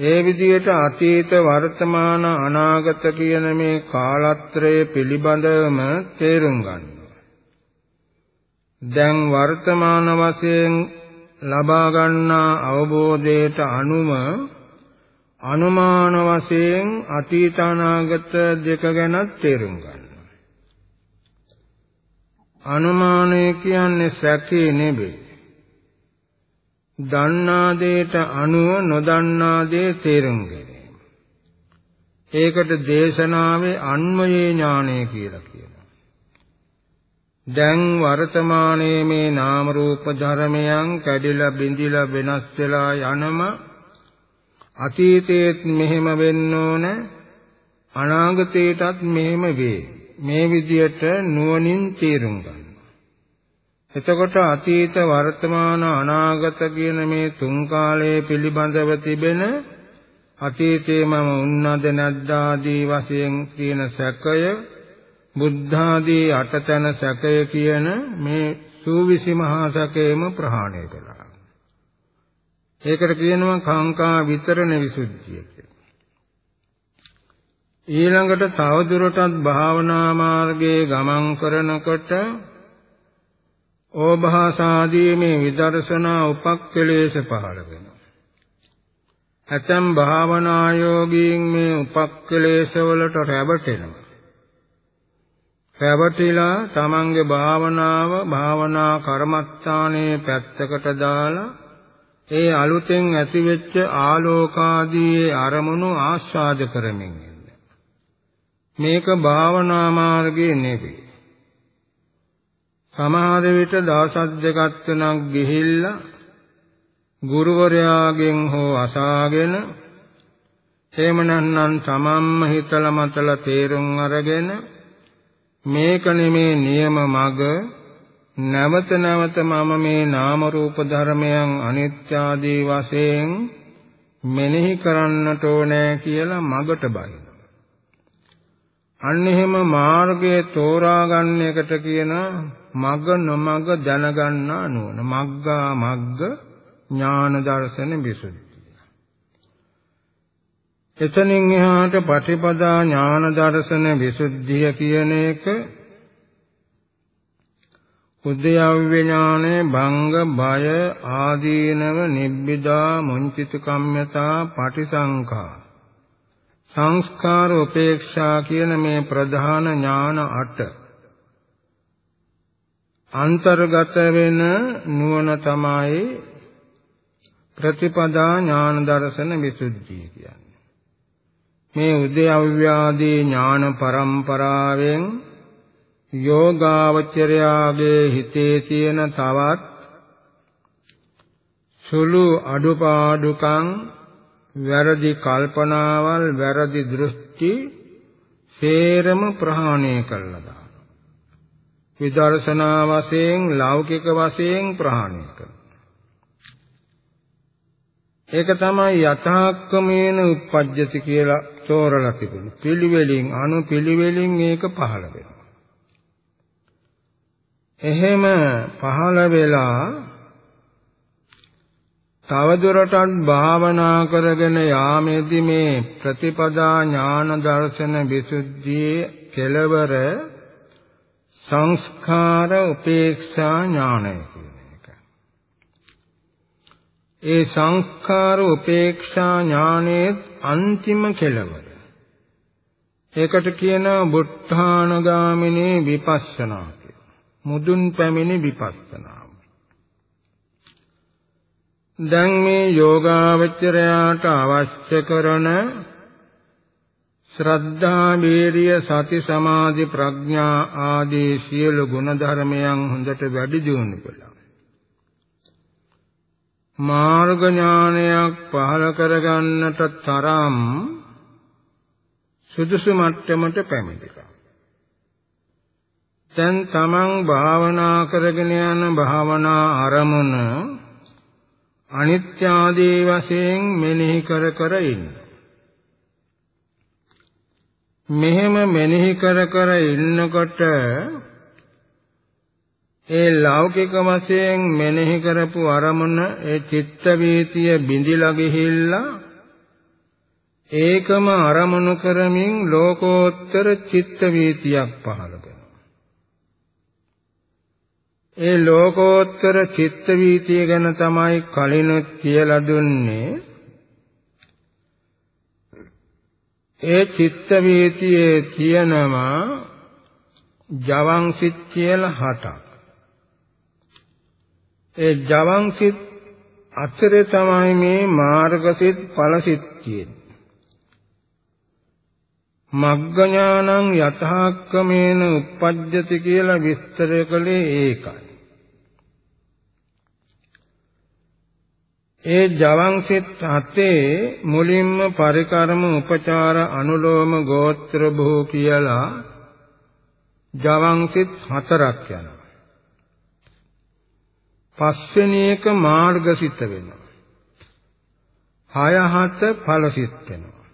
Speaker 1: ඒ විදිහට අතීත වර්තමාන අනාගත කියන මේ කාලත්‍රය පිළිබඳවම තේරුම් ගන්නවා. දැන් වර්තමාන වශයෙන් ලබා ගන්නා අවබෝධයට අනුව අනුමාන වශයෙන් අතීත අනාගත දෙක ගැන තේරුම් ගන්නවා. අනුමානය කියන්නේ සැකේ නෙවෙයි. දන්නා දෙයට අනුව නොදන්නා දේ තේරුම් ගැනීම. ඒකට දේශනාවේ අන්මයේ ඥානය කියලා කියනවා. දැන් වර්තමානයේ මේ නාම රූප ධර්මයන් කැඩිලා බිඳිලා වෙනස් වෙලා යනම අතීතයේත් මෙහෙම වෙන්න ඕන අනාගතයටත් මෙහෙම වේ. මේ විදියට නුවණින් තේරුම් ගන්න. එතකොට අතීත වර්තමාන අනාගත කියන මේ තුන් කාලයේ පිළිබඳව තිබෙන අතීතයේ මම උන්නද නැද්ද ආදී වශයෙන් කියන සැකය බුද්ධාදී අටතන සැකය කියන මේ සූවිසි මහා සැකයම ප්‍රහාණය කළා. ඒකට කියනවා කාංකා විතරණ විසුද්ධිය කියලා. ඊළඟට තවදුරටත් භාවනා මාර්ගයේ ගමන් කරනකොට ඕභාසාදී මේ විදර්ශනා උපක්ඛලේශ පහළ වෙනවා. ඇතම් භාවනා යෝගීන් මේ උපක්ඛලේශ වලට රැවටෙනවා. රැවටිලා තමන්ගේ භාවනාව භාවනා කර්මස්ථානයේ පැත්තකට දාලා ඒ අලුතෙන් ඇතිවෙච්ච ආලෝකාදී අරමුණු ආස්වාද කරමින් මේක භාවනා මාර්ගයේ නෙවෙයි. සමහර විට දවස් දෙකක් තුනක් ගිහිල්ලා ගුරුවරයාගෙන් හෝ අසාගෙන එහෙම නැත්නම් තමන්ම හිතලා මතලා තේරුම් අරගෙන මේක නෙමේ නියම මඟ නැවත නැවත මම මේ නාම රූප ධර්මයන් අනිත්‍ය ආදී වශයෙන් මෙනෙහි කරන්නට ඕනෑ කියලා මගට බයි. අන්න එහෙම මාර්ගයේ තෝරා ගන්න එකට කියන මග නොමග දැනගන්නා නුවණ මග්ගා මග්ග ඥාන දර්ශන විසුද්ධිය. එතනින් එහාට පටිපදා ඥාන දර්ශන විසුද්ධිය කියන එක උද්‍යව්‍ය ඥානේ භංග බය ආදීනව නිබ්බිදා මුංචිත කම්මතා පටිසංඛා සංස්කාර උපේක්ෂා කියන මේ ප්‍රධාන ඥාන අට අන්තර්ගත වෙන නුවණ තමයි ප්‍රතිපදා ඥාන දර්ශන විසුද්ධිය කියන්නේ. මේ උද්‍යව්‍යාදී ඥාන පරම්පරාවෙන් යෝගාවචරයාගේ හිතේ තියෙන තවත් සුළු අඩුපාඩුකම් වැරදි කල්පනාවල් වැරදි දෘෂ්ටි සේරම ප්‍රහාණය කළා දානවා. විදර්ශනා වශයෙන් ලෞකික වශයෙන් ප්‍රහාණය කරනවා. ඒක තමයි යථාක්කමේන උප්පජ්ජති කියලා තෝරලා තිබුණේ. පිළිවෙලින් අනුපිළිවෙලින් මේක පහළ වෙනවා. එහෙම පහළ වෙලා තවදුරටත් භාවනා කරගෙන යාමේදී මේ ප්‍රතිපදා ඥාන දර්ශන විසුද්ධියේ කෙලවර සංස්කාර උපේක්ෂා ඥානය කියන එක. ඒ සංස්කාර උපේක්ෂා ඥානයේ අන්තිම කෙලවර. ඒකට කියනවා බුද්ධානගාමිනී විපස්සනා කියලා. මුදුන් පැමිණි විපස්සනාව දැන් මේ යෝගාවචරයාට අවශ්‍ය කරන ශ්‍රද්ධා වීරිය සති සමාධි ප්‍රඥා ආදී සියලු ගුණ ධර්මයන් හොඳට වැඩි දියුණු කළා මාර්ග ඥානයක් පහළ කරගන්නට තරම් සුදුසු මට්ටමට පැමිණිලා. දැන් තමන් භාවනා කරගෙන යන භාවනා අරමුණ අනිත්‍ය ආදී වශයෙන් මෙනෙහි කර කර ඉන්න. මෙහෙම මෙනෙහි කර කර ඉන්නකොට ඒ ලෞකික වශයෙන් මෙනෙහි කරපු අරමුණ ඒ චිත්ත වීතිය බිඳිලා ගිහිල්ලා ඒකම අරමුණු කරමින් ලෝකෝත්තර චිත්ත වීතියක් පහළ වෙනවා. ඒ ලෝකෝත්තර චිත්ත වීතිය ගැන තමයි කලින් කියලා දුන්නේ. ඒ චිත්ත වීතියේ කියනවා ජවං සිත් කියලා හටක්. ඒ ජවං සිත් අතරේ තමයි මේ මාර්ගසිත ඵලසිත කියන්නේ. මග්ගඥානං යථාක්කමේන uppajjati කියලා විස්තර කළේ ඒකයි. ඒ ජවං සිත් හතේ මුලින්ම පරිකර්ම උපචාර අනුලෝම ගෝත්‍ර භූ කියලා ජවං සිත් හතරක් යනවා. පස්වෙනි එක මාර්ගසිත වෙනවා. හය හත ඵලසිත වෙනවා.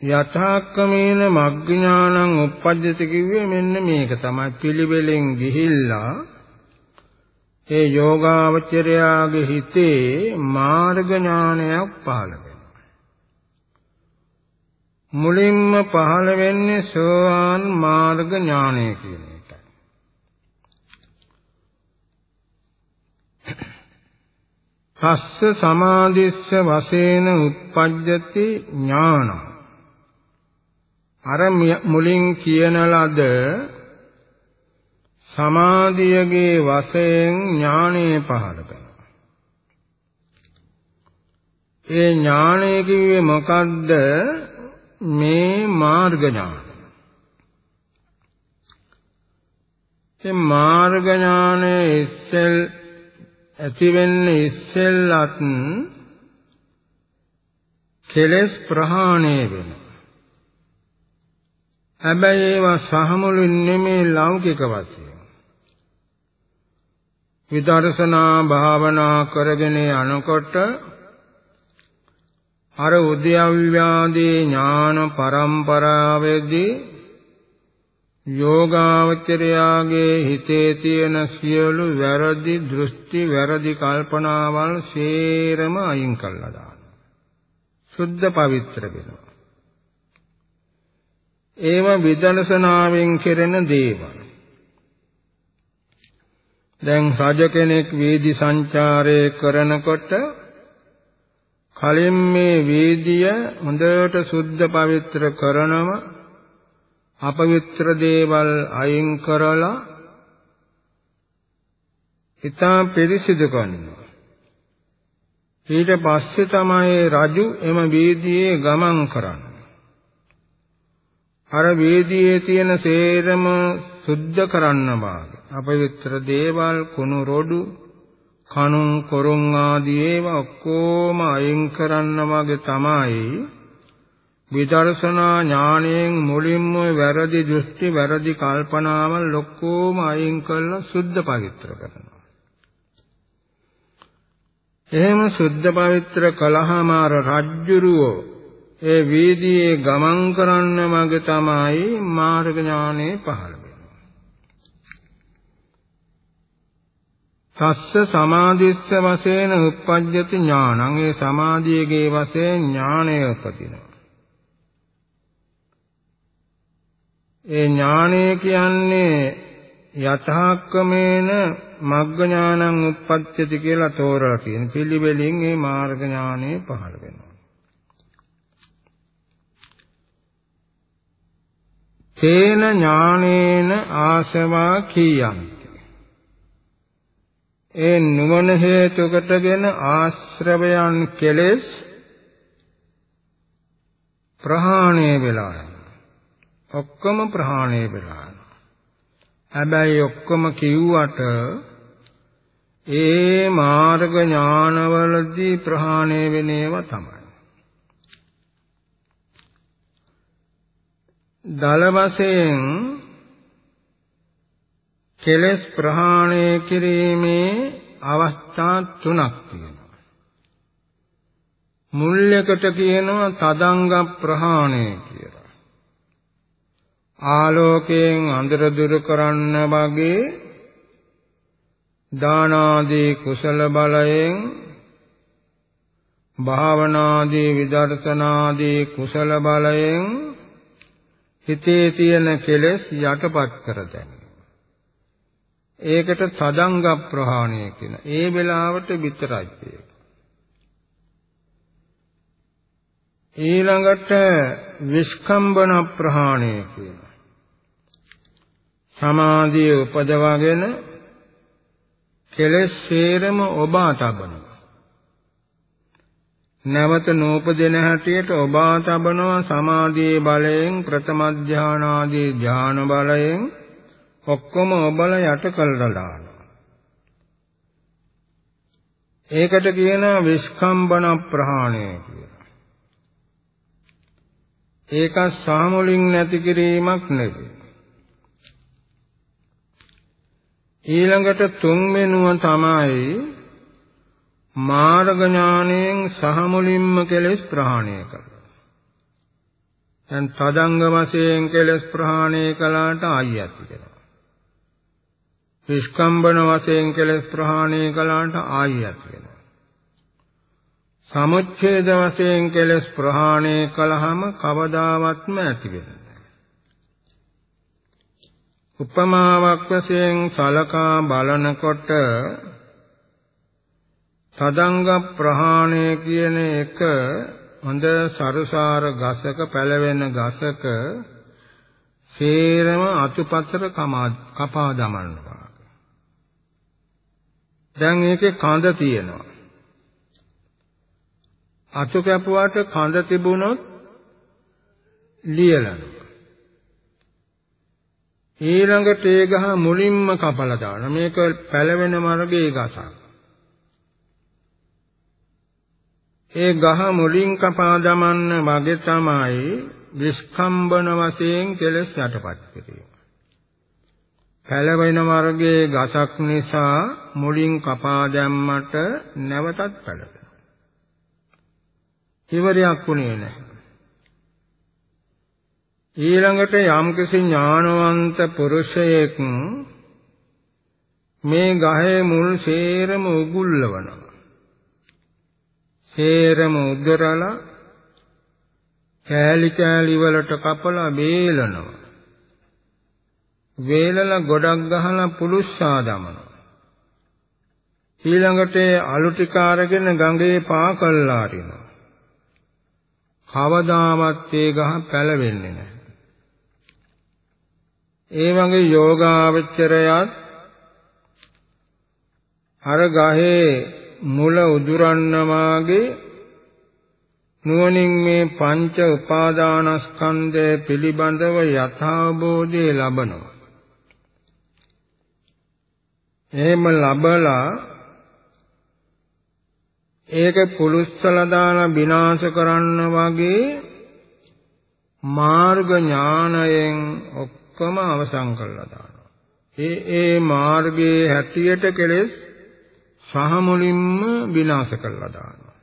Speaker 1: යථාක්කමේන මග්ඥානං uppajjati කිව්වේ මෙන්න මේක තමයි පිළිවෙලෙන් ගිහිල්ලා ඒ යෝගාවචරයාගේ හිතේ මාර්ග ඥානයක් පහළ වෙනවා. මුලින්ම පහළ වෙන්නේ සෝවාන් මාර්ග ඥානය කියන තස්ස සමාධිස්ස වශයෙන් උත්පජ්ජති ඥාන අර මුලින් කියන ලද සමාධියගේ වශයෙන් ඥානෙ පහළ කරනවා ඒ ඥානය කිව්වේ මොකද්ද මේ මාර්ග ඥාන ඒ මාර්ග ඥානයේ ඉස්සෙල් ඇති වෙන්නේ ඉස්සෙල්ලත් කෙලස් ප්‍රහාණය වෙනවා. හැබැයි ඒවා සහමුලින් නෙමේ ලෞකික වශයෙන්. විදර්ශනා භාවනා කරගෙන යනකොට අර උද්‍යව්‍යාදී ඥාන පරම්පරාවේදී යෝගාවචරයාගේ හිතේ තියෙන සියලු වැරදි දෘෂ්ටි වැරදි කල්පනාවල් සේරම අයින් කළා දානවා. සුද්ධ පවිත්‍ර වෙනවා. ඒව විදර්ශනාවෙන් කෙරෙන දේවල්. දැන් රජ කෙනෙක් වේදි සංචාරය කරනකොට කලින් මේ වේදිය හොඳට සුද්ධ පවිත්‍ර කරනවා අපවිත්‍ර දේවල් අයින් කරලා ඊටා පිරිසිදු කරනවා. ඊට පස්සේ තමයි රජු එම වේදියේ ගමන් කරන්නේ. අර වේදියේ තියෙන සේරම සුද්ධ කරන්න වාගේ අපවිත්‍ර දේවල් කුණු රොඩු කණුන් කොරුන් ආදී ඒවා ඔක්කොම අයින් කරන්න වාගේ තමයි විදර්ශනා ඥාණයෙන් මුලින්ම වැරදි දෘෂ්ටි වැරදි කල්පනාවල් ලොක්කෝම අයින් කරලා සුද්ධ පවිත්‍ර කරනවා. එහෙම සුද්ධ පවිත්‍ර කළාම අර රජ්ජුරුවෝ ඒ වීදියේ ගමන් කරන්න මග තමයි මාර්ග ඥානෙ පහළ වෙනවා. සස්ස සමාධිස්ස වශයෙන් උප්පජ්ජති ඥානං ඒ සමාධියගේ වශයෙන් ඥානය උපදිනවා. ඒ ඥානය කියන්නේ යථාක්‍රමේන මග්ග ඥානං උප්පත්ති කියලා තෝරලා කියන පිළිවෙලින් මේ මාර්ග ඥානෙ පහළ වෙනවා. තේන ඥානේන ආසවා කීයන්ති ඒ නුවණ හේතු කොටගෙන ආශ්‍රවයන් කෙලෙස් ප්‍රහාණය වෙලා යනවා. ඔක්කොම ප්‍රහාණය වෙලා යනවා. හැබැයි ඔක්කොම කිව්වට ඒ මාර්ග ඥානවලදී ප්‍රහාණය වෙන ඒවා තමයි. දල වශයෙන් කෙලස් ප්‍රහාණය කිරීමේ අවස්ථා තුනක් තියෙනවා. මුල් එකට කියනවා තදංග ප්‍රහාණය කියලා. ආලෝකයෙන් අඳුර දුරු කරන්න වගේ දානාදී කුසල බලයෙන් භාවනාදී විදර්ශනාදී කුසල බලයෙන් හිතේ තියෙන කෙලෙස් යටපත් කර දැමීම. ඒකට තදංග ප්‍රහාණය කියන. ඒ වෙලාවට විතරයි ඒක. ඊළඟට විස්කම්බන ප්‍රහාණය කියන. සමාධිය උපදවාගෙන කෙලෙස් සේරම ඔබා තබනවා. නැවත නූපදින හැටියට ඔබා තබනවා සමාධියේ බලයෙන් ප්‍රථම ධානාදී ධාන බලයෙන් ඔක්කොම ඔබල යට කළා දානවා. ඒකට කියනවා විස්කම්බන ප්‍රහාණය කියලා. ඒක සාමුලින් නැති කිරීමක් නෙවෙයි. ඊළඟට තුන්වෙනුව තමයි මාර්ග ඥාණයෙන් සහ මුලින්ම කෙලෙස් ප්‍රහාණය කරනවා. දැන් තදංග වශයෙන් කෙලෙස් ප්‍රහාණය කළාට ආයත් වෙනවා. විස්කම්බන වශයෙන් කෙලෙස් ප්‍රහාණය කළාට ආයත් වෙනවා. සමුච්ඡේද වශයෙන් කෙලෙස් ප්‍රහාණය කළාම කවදාවත්ම ඇති වෙන්නේ නැහැ. උපමාවක් වශයෙන් සලකා බලනකොට තදංග ප්‍රහාණය කියන එක හොඳ සරුසාර ගසක පැලවෙන ගසක සේරම අතුපතර කපා දමනවා. දැන් ඒකේ කඳ තියෙනවා. අතු කැපුවාට කඳ තිබුණොත් ලියලනවා. ඊළඟට ඒ ගහ මුලින්ම කපලා දාන මේක පැලවෙන මාර්ගයේ ගසක්. ඒ ගහ මුලින් කපා දමන්න වගේ තමයි විස්කම්බන වශයෙන් කෙලස් යටපත් කිරීම. පැලවෙන වර්ගයේ ගසක් නිසා මුලින් කපා දැම්මට නැවතත් පැලවෙනවා. ඉවරයක් වුණේ නැහැ. ඊළඟට යම්කිසි ඥානවන්ත පුරුෂයෙක් මේ ගහේ මුල් සේරම උගුල්ලවනවා. සේරම උදරලා කෑලි කෑලි වලට කපලා වේලනවා. වේලලා ගොඩක් ගහලා පුලුස්සා දමනවා. ඊළඟට අලු ටික අරගෙන ගඟේ පා කළා අරිනවා. කවදාවත් ඒ ගහ පැලවෙන්නේ නැහැ. ඒ වගේ යෝගාවචරයත් අර ගහේ මුල උදුරන්න වාගේ නුවණින් මේ පංච උපාදානස්කන්ධය පිළිබඳව යථාබෝධය ලබනවා. එහෙම ලබලා ඒක පුලුස්සලා දාලා විනාශ කරන්න වගේ මාර්ග ඥානයෙන් ඔක්කොම අවසන් කළා දානවා. ඒ ඒ මාර්ගයේ හැටියට කෙලෙස් සහ මුලින්ම විනාශ කළා දානවා.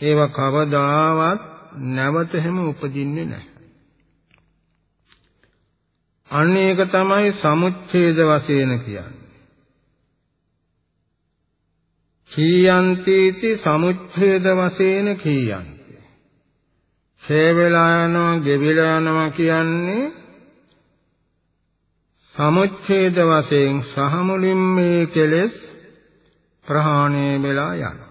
Speaker 1: ඒව කවදාවත් නැවත හැම උපදින්නේ නැහැ. අන්න ඒක තමයි සමුච්ඡේද වශයෙන් කියන්නේ. කීයන්තිති සමුච්ඡේද වශයෙන් කීයන්ති. හේවෙලා යනවා, ගෙවිලා යනවා කියන්නේ සමුච්ඡේද වශයෙන් සහ මුලින් මේ කෙලෙස් ප්‍රහාණය වෙලා යනවා.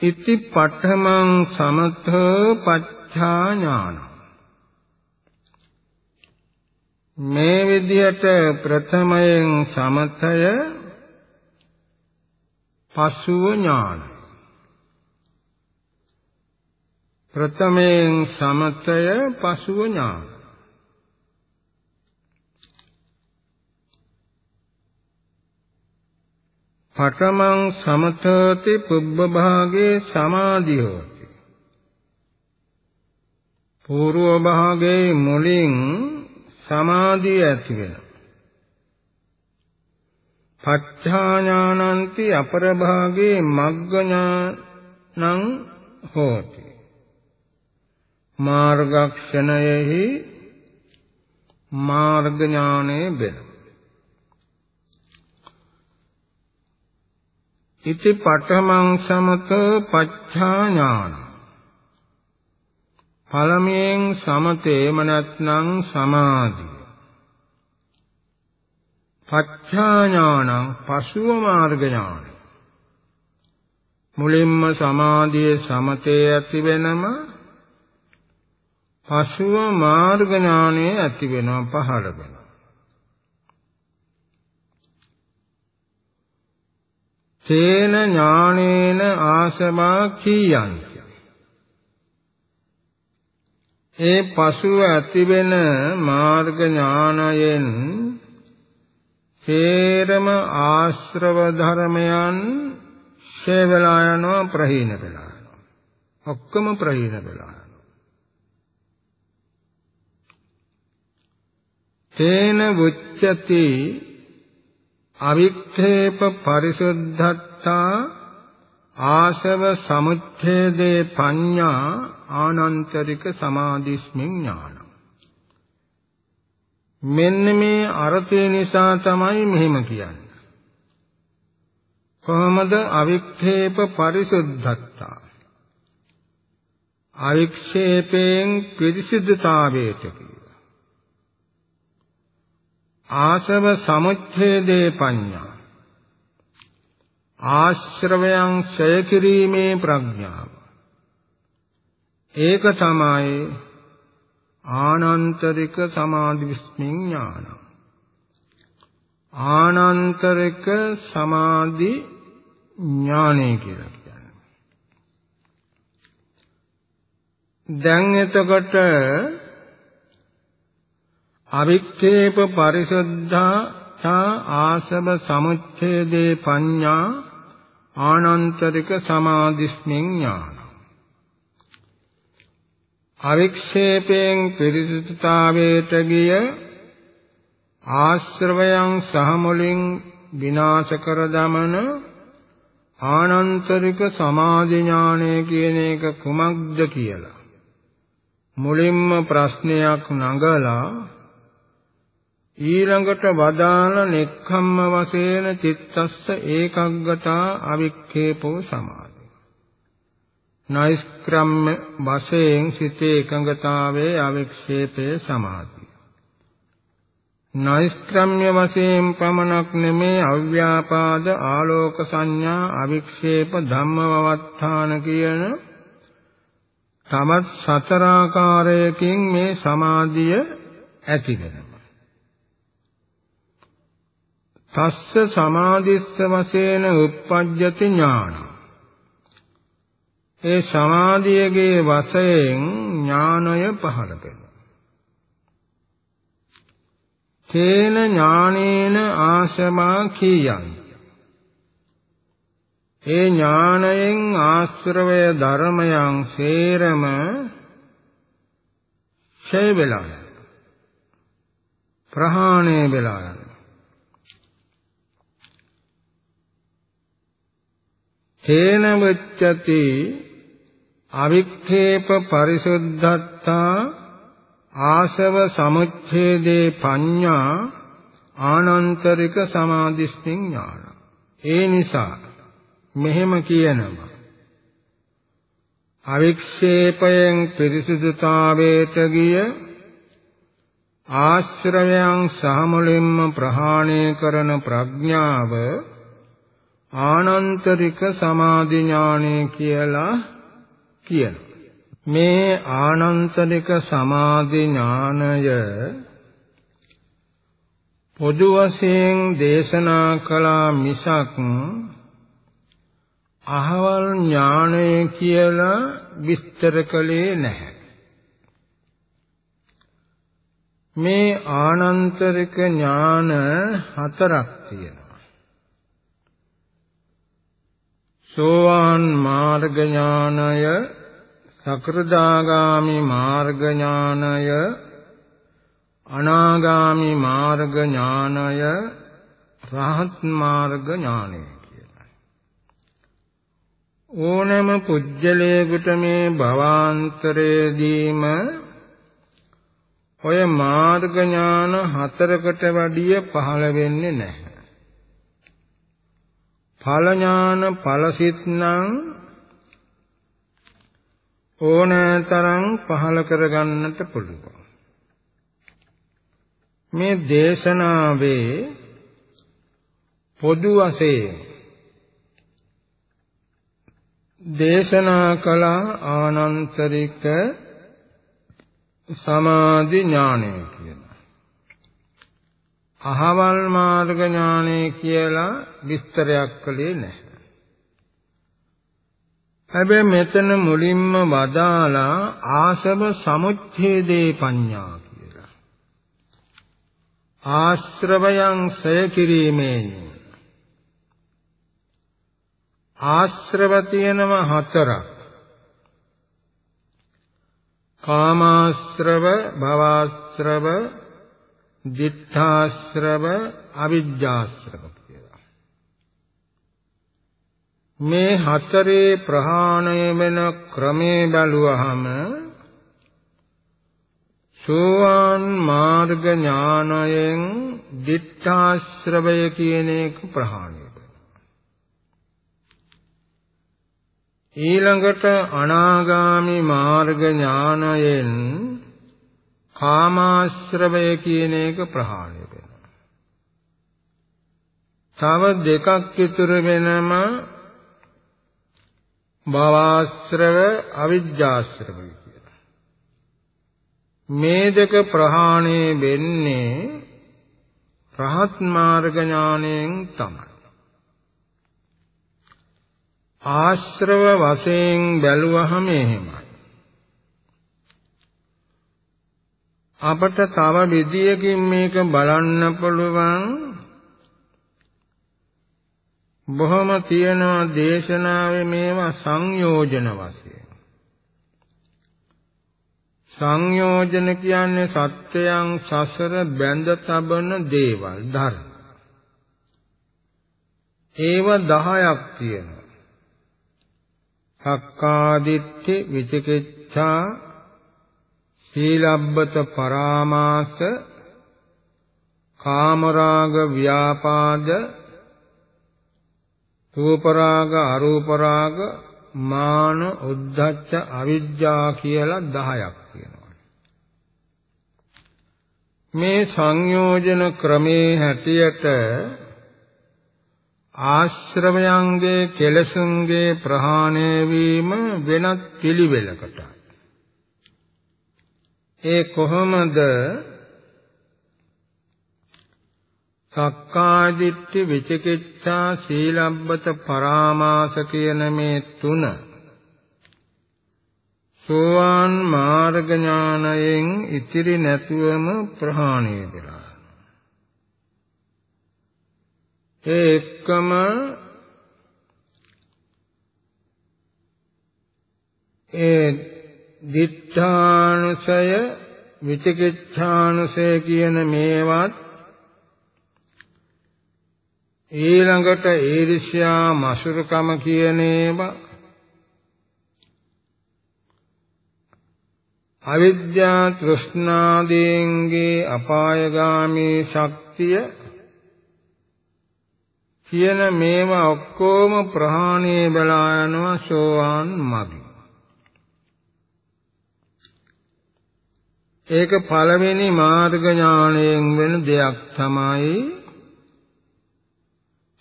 Speaker 1: ඉති පඨමං සමත පච්ඡා ඥාන මේ විදිහට ප්‍රථමයෙන් සමතය පසුව ඥාන. ප්‍රථමයෙන් සමතය පසුව ඥාන. පඨමං සමතති පුබ්බ භාගේ සමාධි හෝති పూర్ව භාගයේ මුලින් සමාධිය ඇති වෙනවා. පච්ඡාඥානන්ති අපර භාගේ මග්ගඥානං හෝති. මාර්ගක්ෂණයෙහි මාර්ග ඥානෙ වෙනවා. ඉති පඨමං සමත පච්ඡා ඥාන පළමුවෙන් සමතේම නැත්නම් සමාධිය. පච්ඡා ඥානං පසුව මාර්ග ඥාන මුලින්ම සමාධියේ සමතේ ඇති වෙනම පසුව මාර්ග ඥානයේ ඇති වෙනවා පහළ වෙනවා. තේන ඥානේන ආසමා කීයන්ති. ඒ පසුව ඇතිවෙන මාර්ග ඥානයෙන් හේරම ආශ්‍රව ධර්මයන් ෂේ වෙලා යනවා ප්‍රහීන වෙලා යනවා. ඔක්කොම ප්‍රහීන වෙලා යනවා. තේන වුච්චති අවික්ඛේප පරිසුද්ධත්තා ආශව සමුච්ඡේදේ පඤ්ඤා ආනන්තරික සමාධිස්මින් ඥාන. මෙන්න මේ අර්ථය නිසා තමයි මෙහෙම කියන්නේ. කොහොමද අවික්ඛේප පරිසුද්ධත්තා? අවික්ෂේපයෙන් පිරිසිදුතාවයට ආසව සමුච්ඡේදේ පඤ්ඤා. ආශ්‍රවයන් ඡය කිරීමේ ප්‍රඥාව. ඒක තමයි ආනන්තරික සමාධි විස්මින් ඥාන ආනන්තරික සමාධි ඥානය කියලා කියන්නේ. දැන් එතකොට අවික්කේප පරිසුද්ධා තා ආසව සමුච්ඡේදේ පඤ්ඤා ආනන්තරික සමාධිස්මින් ඥාන අවික්ෂේපයෙන් පිරිසුදුතාවයට ගිය ආශ්‍රවයන් සහ මුලින් විනාශ කර දමන ආනන්තරික සමාධි ඥානය කියන එක කුමක්ද කියලා මුලින්ම ප්‍රශ්නයක් නඟලා ඊළඟට වදාළ නෙක්ඛම්ම වශයෙන් චිත්තස්ස ඒකග්ගතා අවික්ඛේපෝ සමාධි. නෛෂ්ක්‍රම්‍ය වශයෙන් සිතේ එකඟතාවයේ අවික්ෂේපේ සමාධිය. නෛෂ්ක්‍රම්‍ය වශයෙන් පමණක් නෙමේ අව්‍යාපාද ආලෝක සංඥා අවික්ෂේප ධම්මවවත්තාන කියන තමත් සතරාකාරයකින් මේ සමාධිය ඇති වෙනවා. තස්ස සමාධිස්ස වශයෙන් උප්පජ්ජති ඥාන. ඒ සමාධියගේ වශයෙන් ඥානය පහළ වෙනවා. තේන ඥානේන ආශමා කීයන්. ඒ ඥානයෙන් ආශ්‍රවය ධර්මයන් සේරම ඡය වෙලා ප්‍රහාණය වෙලා යනවා. තේන වෙච්චති අවික්ඛේප පරිසුද්ධත්තා ආසව සමුච්ඡේදේ පඤ්ඤා ආනන්තරික සමාධිස්මින් ඥාන ඒ නිසා මෙහෙම කියනවා. අවික්ෂේපයෙන් පිරිසුදුතාවයට ගිය ආශ්‍රවයන් සහ මුලින්ම ප්‍රහාණය කරන ප්‍රඥාව ආනන්තරික සමාධි ඥානය කියලා කියනවා. මේ ආනන්තරික සමාධි ඥානය පොදු වශයෙන් දේශනා කළා මිසක් අහවල් ඥානය කියලා විස්තර කළේ නැහැ. මේ ආනන්තරික ඥාන හතරක් තියෙනවා. සෝවාන් මාර්ග ඥානය, සකෘදාගාමි මාර්ග ඥානය, අනාගාමි මාර්ග ඥානය, රහත් මාර්ග ඥානය කියලා. ඕනෑම පුජ්‍යලයකට මේ භවාන්තරයේදීම ඔය මාර්ග ඥාන හතරකට වැඩිය පහළ වෙන්නේ නැහැ. ඵල ඥාන ඵලසිත නම් ඕනතරම් පහළ කරගන්නට පුළුවන්. මේ දේශනාවේ පොදු වශයෙන් දේශනා කළ ආනන්තරික සමාධි ඥානය කියලා. අහවල් මාර්ග ඥානය කියලා විස්තරයක් කළේ නැහැ. හැබැයි මෙතන මුලින්ම වදාලා ආසව සමුච්ඡේදේ පඤ්ඤා කියලා. ආශ්‍රවයන් සය කිරීමෙන් ආශ්‍රව තියෙනව හතරක්. කාමාශ්‍රව භවආශ්‍රව දිඨාශ්‍රව අවිජ්ජාශ්‍රව කියලා. මේ හතරේ ප්‍රහාණය වෙන ක්‍රමේ බැලුවහම සෝවාන් මාර්ග ඥානයෙන් දිඨාශ්‍රවය කියන එක ප්‍රහාණය ඊළඟට අනාගාමි මාර්ග ඥානයෙන් කාමාශ්‍රවය කියන එක ප්‍රහාණය වෙනවා. තව දෙකක් ඉතුරු වෙනම භවආශ්‍රව අවිජ්ජාශ්‍රවය කියලා. මේ දෙක ප්‍රහාණය වෙන්නේ රහත් මාර්ග ඥාණයෙන් තමයි. ආශ්‍රව වශයෙන් බැලුවහම එහෙමයි. අපට තව විදියකින් මේක බලන්න පුළුවන්. බොහොම තියෙනවා දේශනාවේ මේවා සංයෝජන වශයෙන්. සංයෝජන කියන්නේ සත්‍යයන් සසර බැඳ තබන දේවල් ධර්ම. ඒව 10ක් තියෙනවා. සක්කාදිට්ඨි විචිකිච්ඡා සීලබ්බත පරාමාස කාමරාග ව්‍යාපාද රූපරාග අරූපරාග මාන උද්ධච්ච අවිජ්ජා කියලා 10ක් කියනවා මේ සංයෝජන ක්‍රමේ හැටියට ආශ්‍රවයන්ගේ කෙලසුන්ගේ ප්‍රහාණය වීම වෙනත් පිළිවෙලකට ඒ කොහොමද සක්කාදිට්ඨි විචිකිච්ඡා සීලබ්බත පරාමාස කියන මේ තුන සෝවාන් මාර්ග ඥානයෙන් ඉතිරි නැතුවම ප්‍රහාණය වෙලා ඒ එක්කම ඒ දිඨානුසය විචිකිච්ඡානුසය කියන මේවත් ඊළඟට ඊර්ෂ්‍යා මසුරුකම කියන ඒවා අවිද්‍යා තෘෂ්ණාදීන්ගේ අපායගාමී ශක්තිය කියන මේවා ඔක්කොම ප්‍රහාණය වෙලා යනවා සෝවාන් මගින්. ඒක පළවෙනි මාර්ග ඥාණයෙන් වෙන දෙයක් තමයි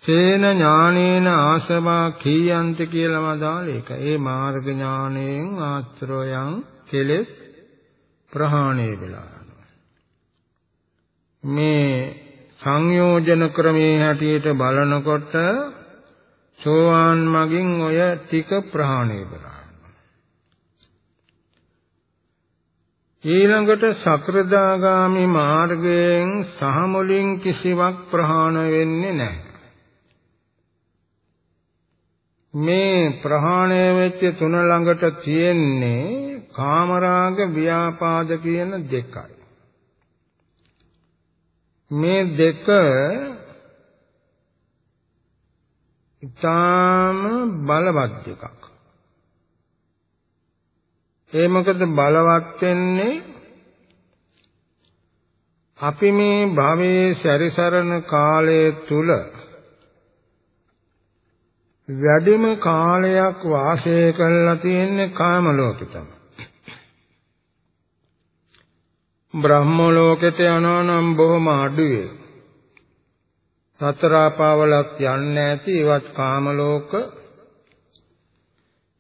Speaker 1: තේන ඥානේන ආසවා කීයන්ත කියලා මදාල ඒක. ඒ මාර්ග ඥානයෙන් ආත්‍රෝයන් කෙලෙස් ප්‍රහාණය වෙලා යනවා. මේ සංයෝජන ක්‍රමයේ හැටියට බලනකොට සෝවාන් මගින් ඔය ටික ප්‍රහාණය වෙලා ඊළඟට සකෘදාගාමි මාර්ගයෙන් සහ මුලින් කිසිවක් ප්‍රහාණ වෙන්නේ නැහැ. මේ ප්‍රහාණය වෙච්ච තුන ළඟට තියෙන්නේ කාමරාග ව්‍යාපාද කියන දෙකයි. මේ දෙක ඊටාම බලවත් දෙකක්. ඒ මොකද බලවත් වෙන්නේ අපි මේ භවයේ සැරිසරන කාලය තුල වැඩිම කාලයක් වාසය කරලා තියෙන්නේ කාම ලෝකෙ තමයි. බ්‍රහ්ම ලෝකෙට යනවා නම් බොහොම අඩුවේ. සතර පාවලක් යන්නේ නැති ඒවත් කාම ලෝක.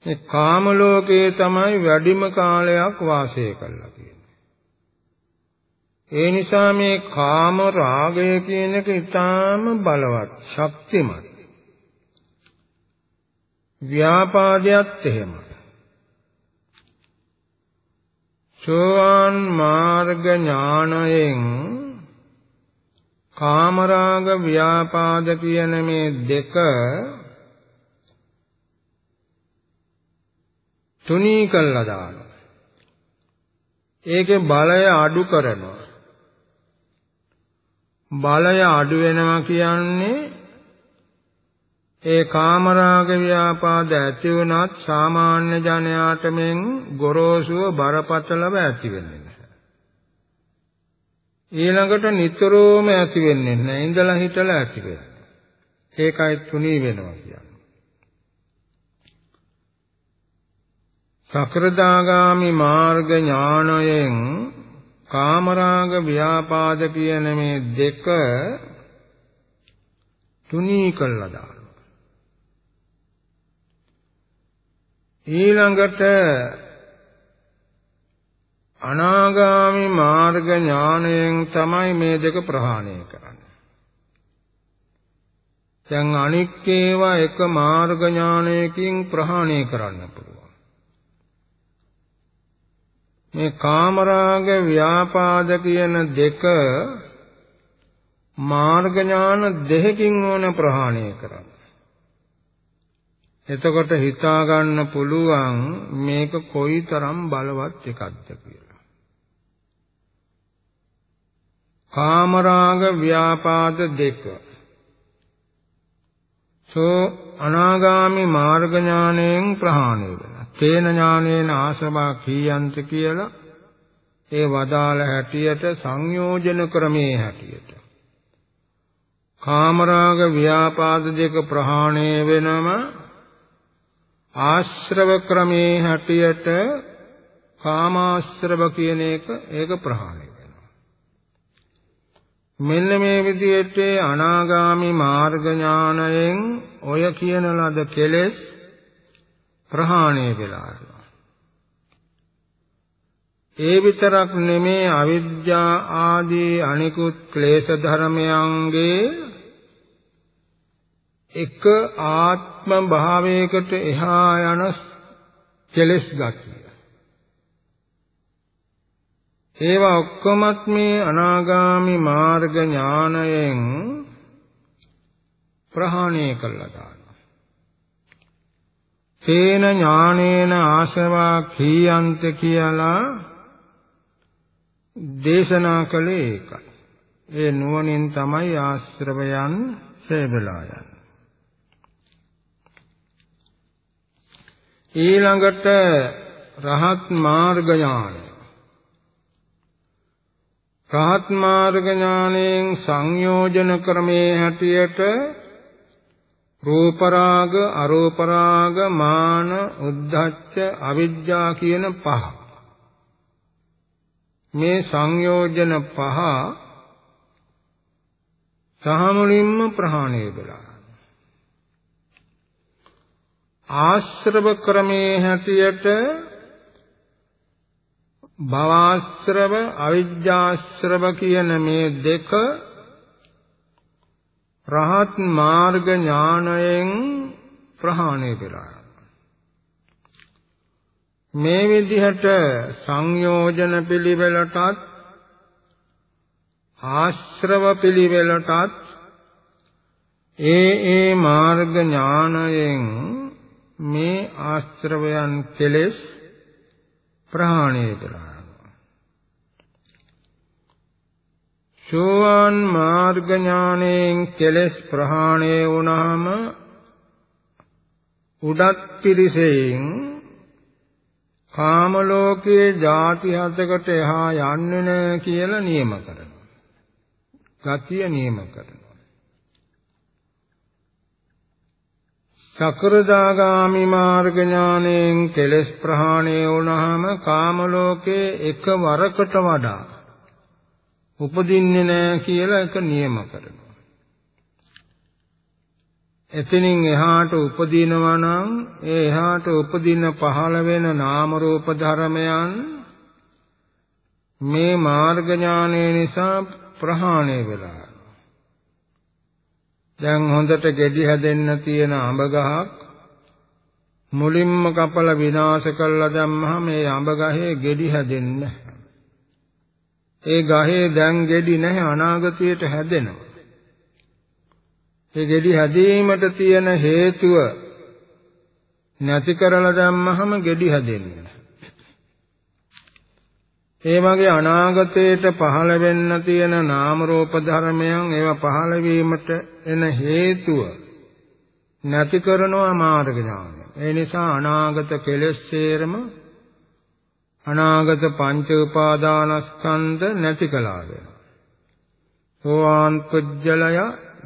Speaker 1: මේ කාම ලෝකයේ තමයි වැඩිම කාලයක් වාසය කරලා තියෙන්නේ. ඒ නිසා මේ කාම රාගය කියන එක ඊටාම බලවත්, ශක්තිමත්. ව්‍යාපාදයක් එහෙමයි. සෝවාන් මාර්ග ඥානයෙන් කාමරාග ව්‍යාපාද කියන මේ දෙක තුනී කළා දානවා. ඒකේ බලය අඩු කරනවා. බලය අඩු වෙනවා කියන්නේ ඒ කාමරාග ව්‍යාපාද ඇති වුණත් සාමාන්‍ය ජනයාට මෙන් ගොරෝසුව බරපතලව ඇති වෙන්නේ නැහැ. ඊළඟට නිතරම ඇති වෙන්නේ නැහැ. ඉඳලා හිටලා ඇති වෙනවා. ඒකයි තුනී වෙනවා කියන්නේ. සකෘදාගාමි මාර්ග ඥානයෙන් කාමරාග ව්‍යාපාද කියන මේ දෙක තුනී කළා දාන ඊළඟට අනාගාමි මාර්ග ඥාණයෙන් තමයි මේ දෙක ප්‍රහාණය කරන්නේ. දැන් අනික් ඒවා එක මාර්ග ඥානයකින් ප්‍රහාණය කරන්න පුළුවන්. මේ කාමරාග ව්‍යාපාද කියන දෙක මාර්ග ඥාන දෙකකින් ඕන ප්‍රහාණය කරන්න. එතකොට හිතා ගන්න පුළුවන් මේක කොයිතරම් බලවත් එකක්ද කියලා. කාමරාග ව්‍යාපාද දෙක. සෝ අනාගාමි මාර්ග ඥාණයෙන් ප්‍රහාණය වෙනවා. තේන ඥාණයෙන් ආසවා කීයන්ත කියලා ඒ වදාළ හැටියට සංයෝජන ක්‍රමයේ හැටියට. කාමරාග ව්‍යාපාද දෙක ප්‍රහාණය වෙනම ආශ්‍රව ක්‍රමේ හැටියට කාමාශ්‍රව කියන එක ඒක ප්‍රහාණය වෙනවා. මෙන්න මේ විදිහට අනාගාමි මාර්ග ඥානයෙන් ඔය කියන ලද කෙලෙස් ප්‍රහාණය වෙලා ඒ විතරක් නෙමේ අවිද්‍යා ආදී අනිකුත් ක්ලේශ ධර්මයන්ගේ එක ආත්ම භාවයකට එහා යන කෙලෙස් ගතිය. ඒවා ඔක්කොමත් මේ අනාගාමි මාර්ග ඥානයෙන් ප්‍රහාණය කළා දානවා. තේන ඥානේන ආශවා කීයන්ත කියලා දේශනා කළේ ඒකයි. ඒ නුවණින් තමයි ආශ්‍රවයන් සේබලා යන්නේ. ඊළඟට රහත් මාර්ග ඥානය රහත් මාර්ග ඥානයෙන් සංයෝජන ක්‍රමේ හැටියට රූප රාග අරූප රාග මාන උද්ධච්ච අවිජ්ජා කියන පහ. මේ සංයෝජන පහ සහ මුලින්ම ප්‍රහාණය වෙලා. ආශ්‍රව ක්‍රමේ හැටියට භවආශ්‍රව අවිජ්ජාශ්‍රව කියන මේ දෙක රහත් මාර්ග ඥානයෙන් ප්‍රහාණය වෙලා මේ විදිහට සංයෝජන පිළිවෙලටත් ආශ්‍රව පිළිවෙලටත් ඒ ඒ මාර්ග ඥානයෙන් මේ ආශ්‍රවයන් කෙලෙස් ප්‍රහාණය කරනවා සෝවාන් මාර්ග ඥානයෙන් කෙලෙස් ප්‍රහාණය වුණාම උඩත් පිරිසෙන් කාම ලෝකයේ ಜಾති හතකට එහා යන්නේ නැහැ කියලා නියම කරනවා. ගතිය නියම කරනවා. සකරදාගාමි මාර්ග ඥාණයෙන් කෙලස් ප්‍රහාණය වුණාම කාම ලෝකයේ එකවරකට වඩා උපදින්නේ නැහැ කියලා එක නියම කරනවා. එතනින් එහාට උපදිනවා නම් ඒ එහාට උපදින පහළ වෙන නාම රූප ධර්මයන් මේ මාර්ග ඥානය නිසා ප්‍රහාණය වෙලා දැන් හොඳට gedhi හැදෙන්න තියෙන අඹ ගහක් මුලින්ම කපල විනාශ කළා දැම්මහම මේ අඹ ගහේ gedhi හැදෙන්නේ ඒ ගහේ දැන් gedhi නැහැ අනාගතයට හැදෙනවා ඒ ගෙඩි හැදීමට තියෙන හේතුව නැති කරලා දැම්මහම ගෙඩි හැදෙන්නේ ඒ වගේ අනාගතයට පහළ වෙන්න තියෙන නාම රූප ධර්මයන් ඒවා පහළ වීමට එන හේතුව නැති කරනවා මාර්ග ඥානය. ඒ නිසා අනාගත කෙලෙස් සේරම අනාගත පංච උපාදානස්කන්ධ නැති කළා වෙනවා. සෝවාන් පුජ්‍යලය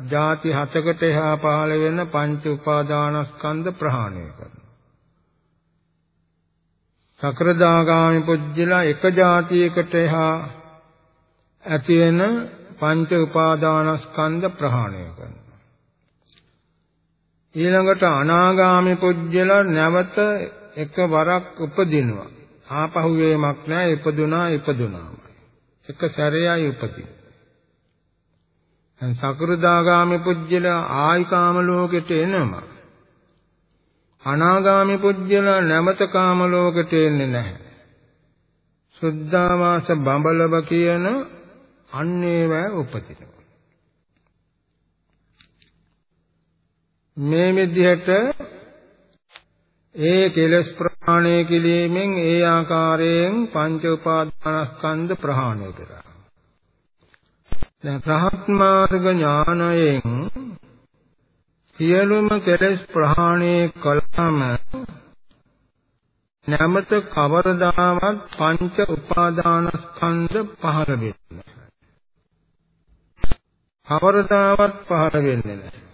Speaker 1: ಜಾති හතකට එහා පහළ වෙන පංච උපාදානස්කන්ධ ප්‍රහාණය කරනවා. සකරදාගාමි පුජ්‍යලා එක જાතියකට එහා ඇති වෙන පංච උපාදානස්කන්ධ ප්‍රහාණය කරනවා. ඊළඟට අනාගාමි පුජ්‍යලා නැවත එකවරක් උපදිනවා. ආපහු වේමක් නැහැ ඉපදුනා ඉපදුනාමයි. එක සැරේයි උපදින. දැන් සකෘදාගාමි පුජ්‍යල ආයි කාම ලෝකෙට එනවා. අනාගාමි පුජ්‍යල නැමත කාම ලෝකෙට එන්නේ නැහැ. සුද්ධාවාස බඹලව කියන අන්නේව උපදිනවා. මේ විදිහට ඒ කෙලස් ප්‍රහාණය කිරීමෙන් ඒ ආකාරයෙන් පංච උපාදානස්කන්ධ ප්‍රහාණය කරා. දැන් රහත් මාර්ග ඥානයෙන් සියලුම කෙලෙස් ප්‍රහාණය කළාම නැමත කවරදාවත් පංච උපාදානස්කන්ධ පහළ වෙන්නේ නැහැ. කවරදාවත් පහළ වෙන්නේ නැහැ.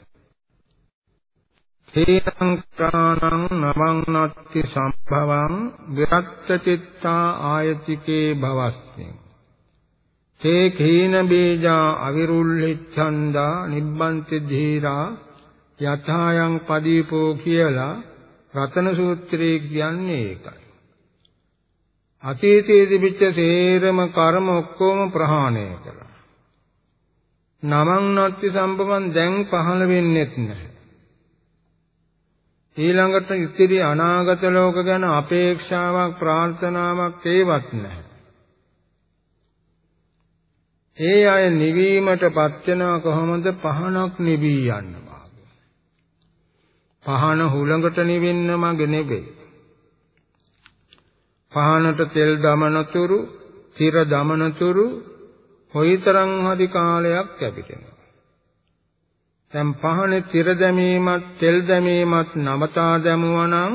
Speaker 1: තේනං ප්‍රාණං නවං නත්ති සම්භවං විරක්ත චිත්තා ආයතිකේ භවස්මින් තේ කීන බීජා අවිරුල්ලිච්ඡන්දා නිබ්බන්ති ධීරා යථායන් පදීපෝ කියලා රතන සූත්‍රයේ කියන්නේ ඒකයි. අතීතයේ තිබිච්ච සේරම කර්ම ඔක්කොම ප්‍රහාණය කළා. නමං නත්ති සම්භවන් දැන් පහළ වෙන්නේත් නැහැ. ඊළඟට ඉතිරි අනාගත ලෝක ගැන අපේක්ෂාවක් ප්‍රාර්ථනාවක් ඒවත් නැහැ. ඒ අය නිවීමටපත් වෙනවා කොහොමද පහනක් නිවී යන්න වාගේ. පහන හුළඟට නිවෙන්න මගේ නෙවෙයි. පහනට තෙල් දමනතුරු, තිර දමනතුරු කොයිතරම් හරි කාලයක් කැපිටෙනවා. දැන් පහනේ තිර දැමීමත් තෙල් දැමීමත් නවතා දැමුවා නම්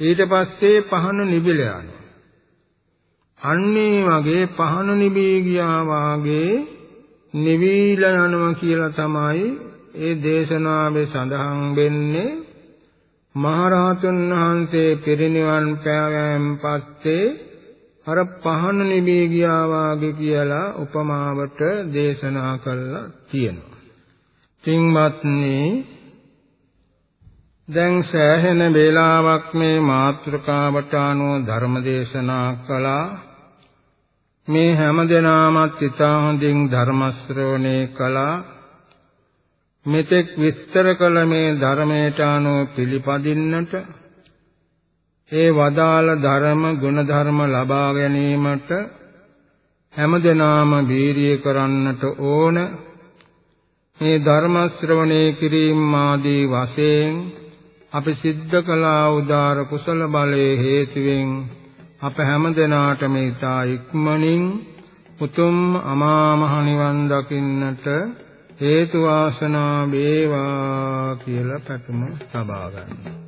Speaker 1: ඊට පස්සේ පහන නිවිල යනවා. අන්නේ වගේ පහන නිවී ගියා වාගේ නිවිලා යනවා කියලා තමයි ඒ දේශනාවේ සඳහන් වෙන්නේ මහරහතුන් වහන්සේ පිරිනිවන් පෑවෑන් පස්සේ අර පහන නිවී ගියා වාගේ කියලා උපමාවට දේශනා කළා තියෙනවා. තින්වත්නි දැන් සෑහෙන වේලාවක් මේ මාතෘකාවට අනුව ධර්ම දේශනා කළා. මේ හැම දිනාමත් ඉතා හොඳින් ධර්ම ශ්‍රවණය කළා. මෙතෙක් විස්තර කළ මේ ධර්මයට අනුව පිළිපදින්නට ඒ වදාළ ධර්ම ගුණ ධර්ම ලබා ගැනීමට හැමදෙනාම වීරිය කරන්නට ඕන. මේ ධර්ම ශ්‍රවණය කිරීම ආදී වශයෙන් අපි සිද්ධ කළා උදාර කුසල බලයේ හේතුවෙන් අප හැමදෙනාටම ඊතා ඉක්මනින් උතුම් අමා මහ නිවන් දකින්නට හේතු වාසනා වේවා කියලා පැතුම සබා ගන්නවා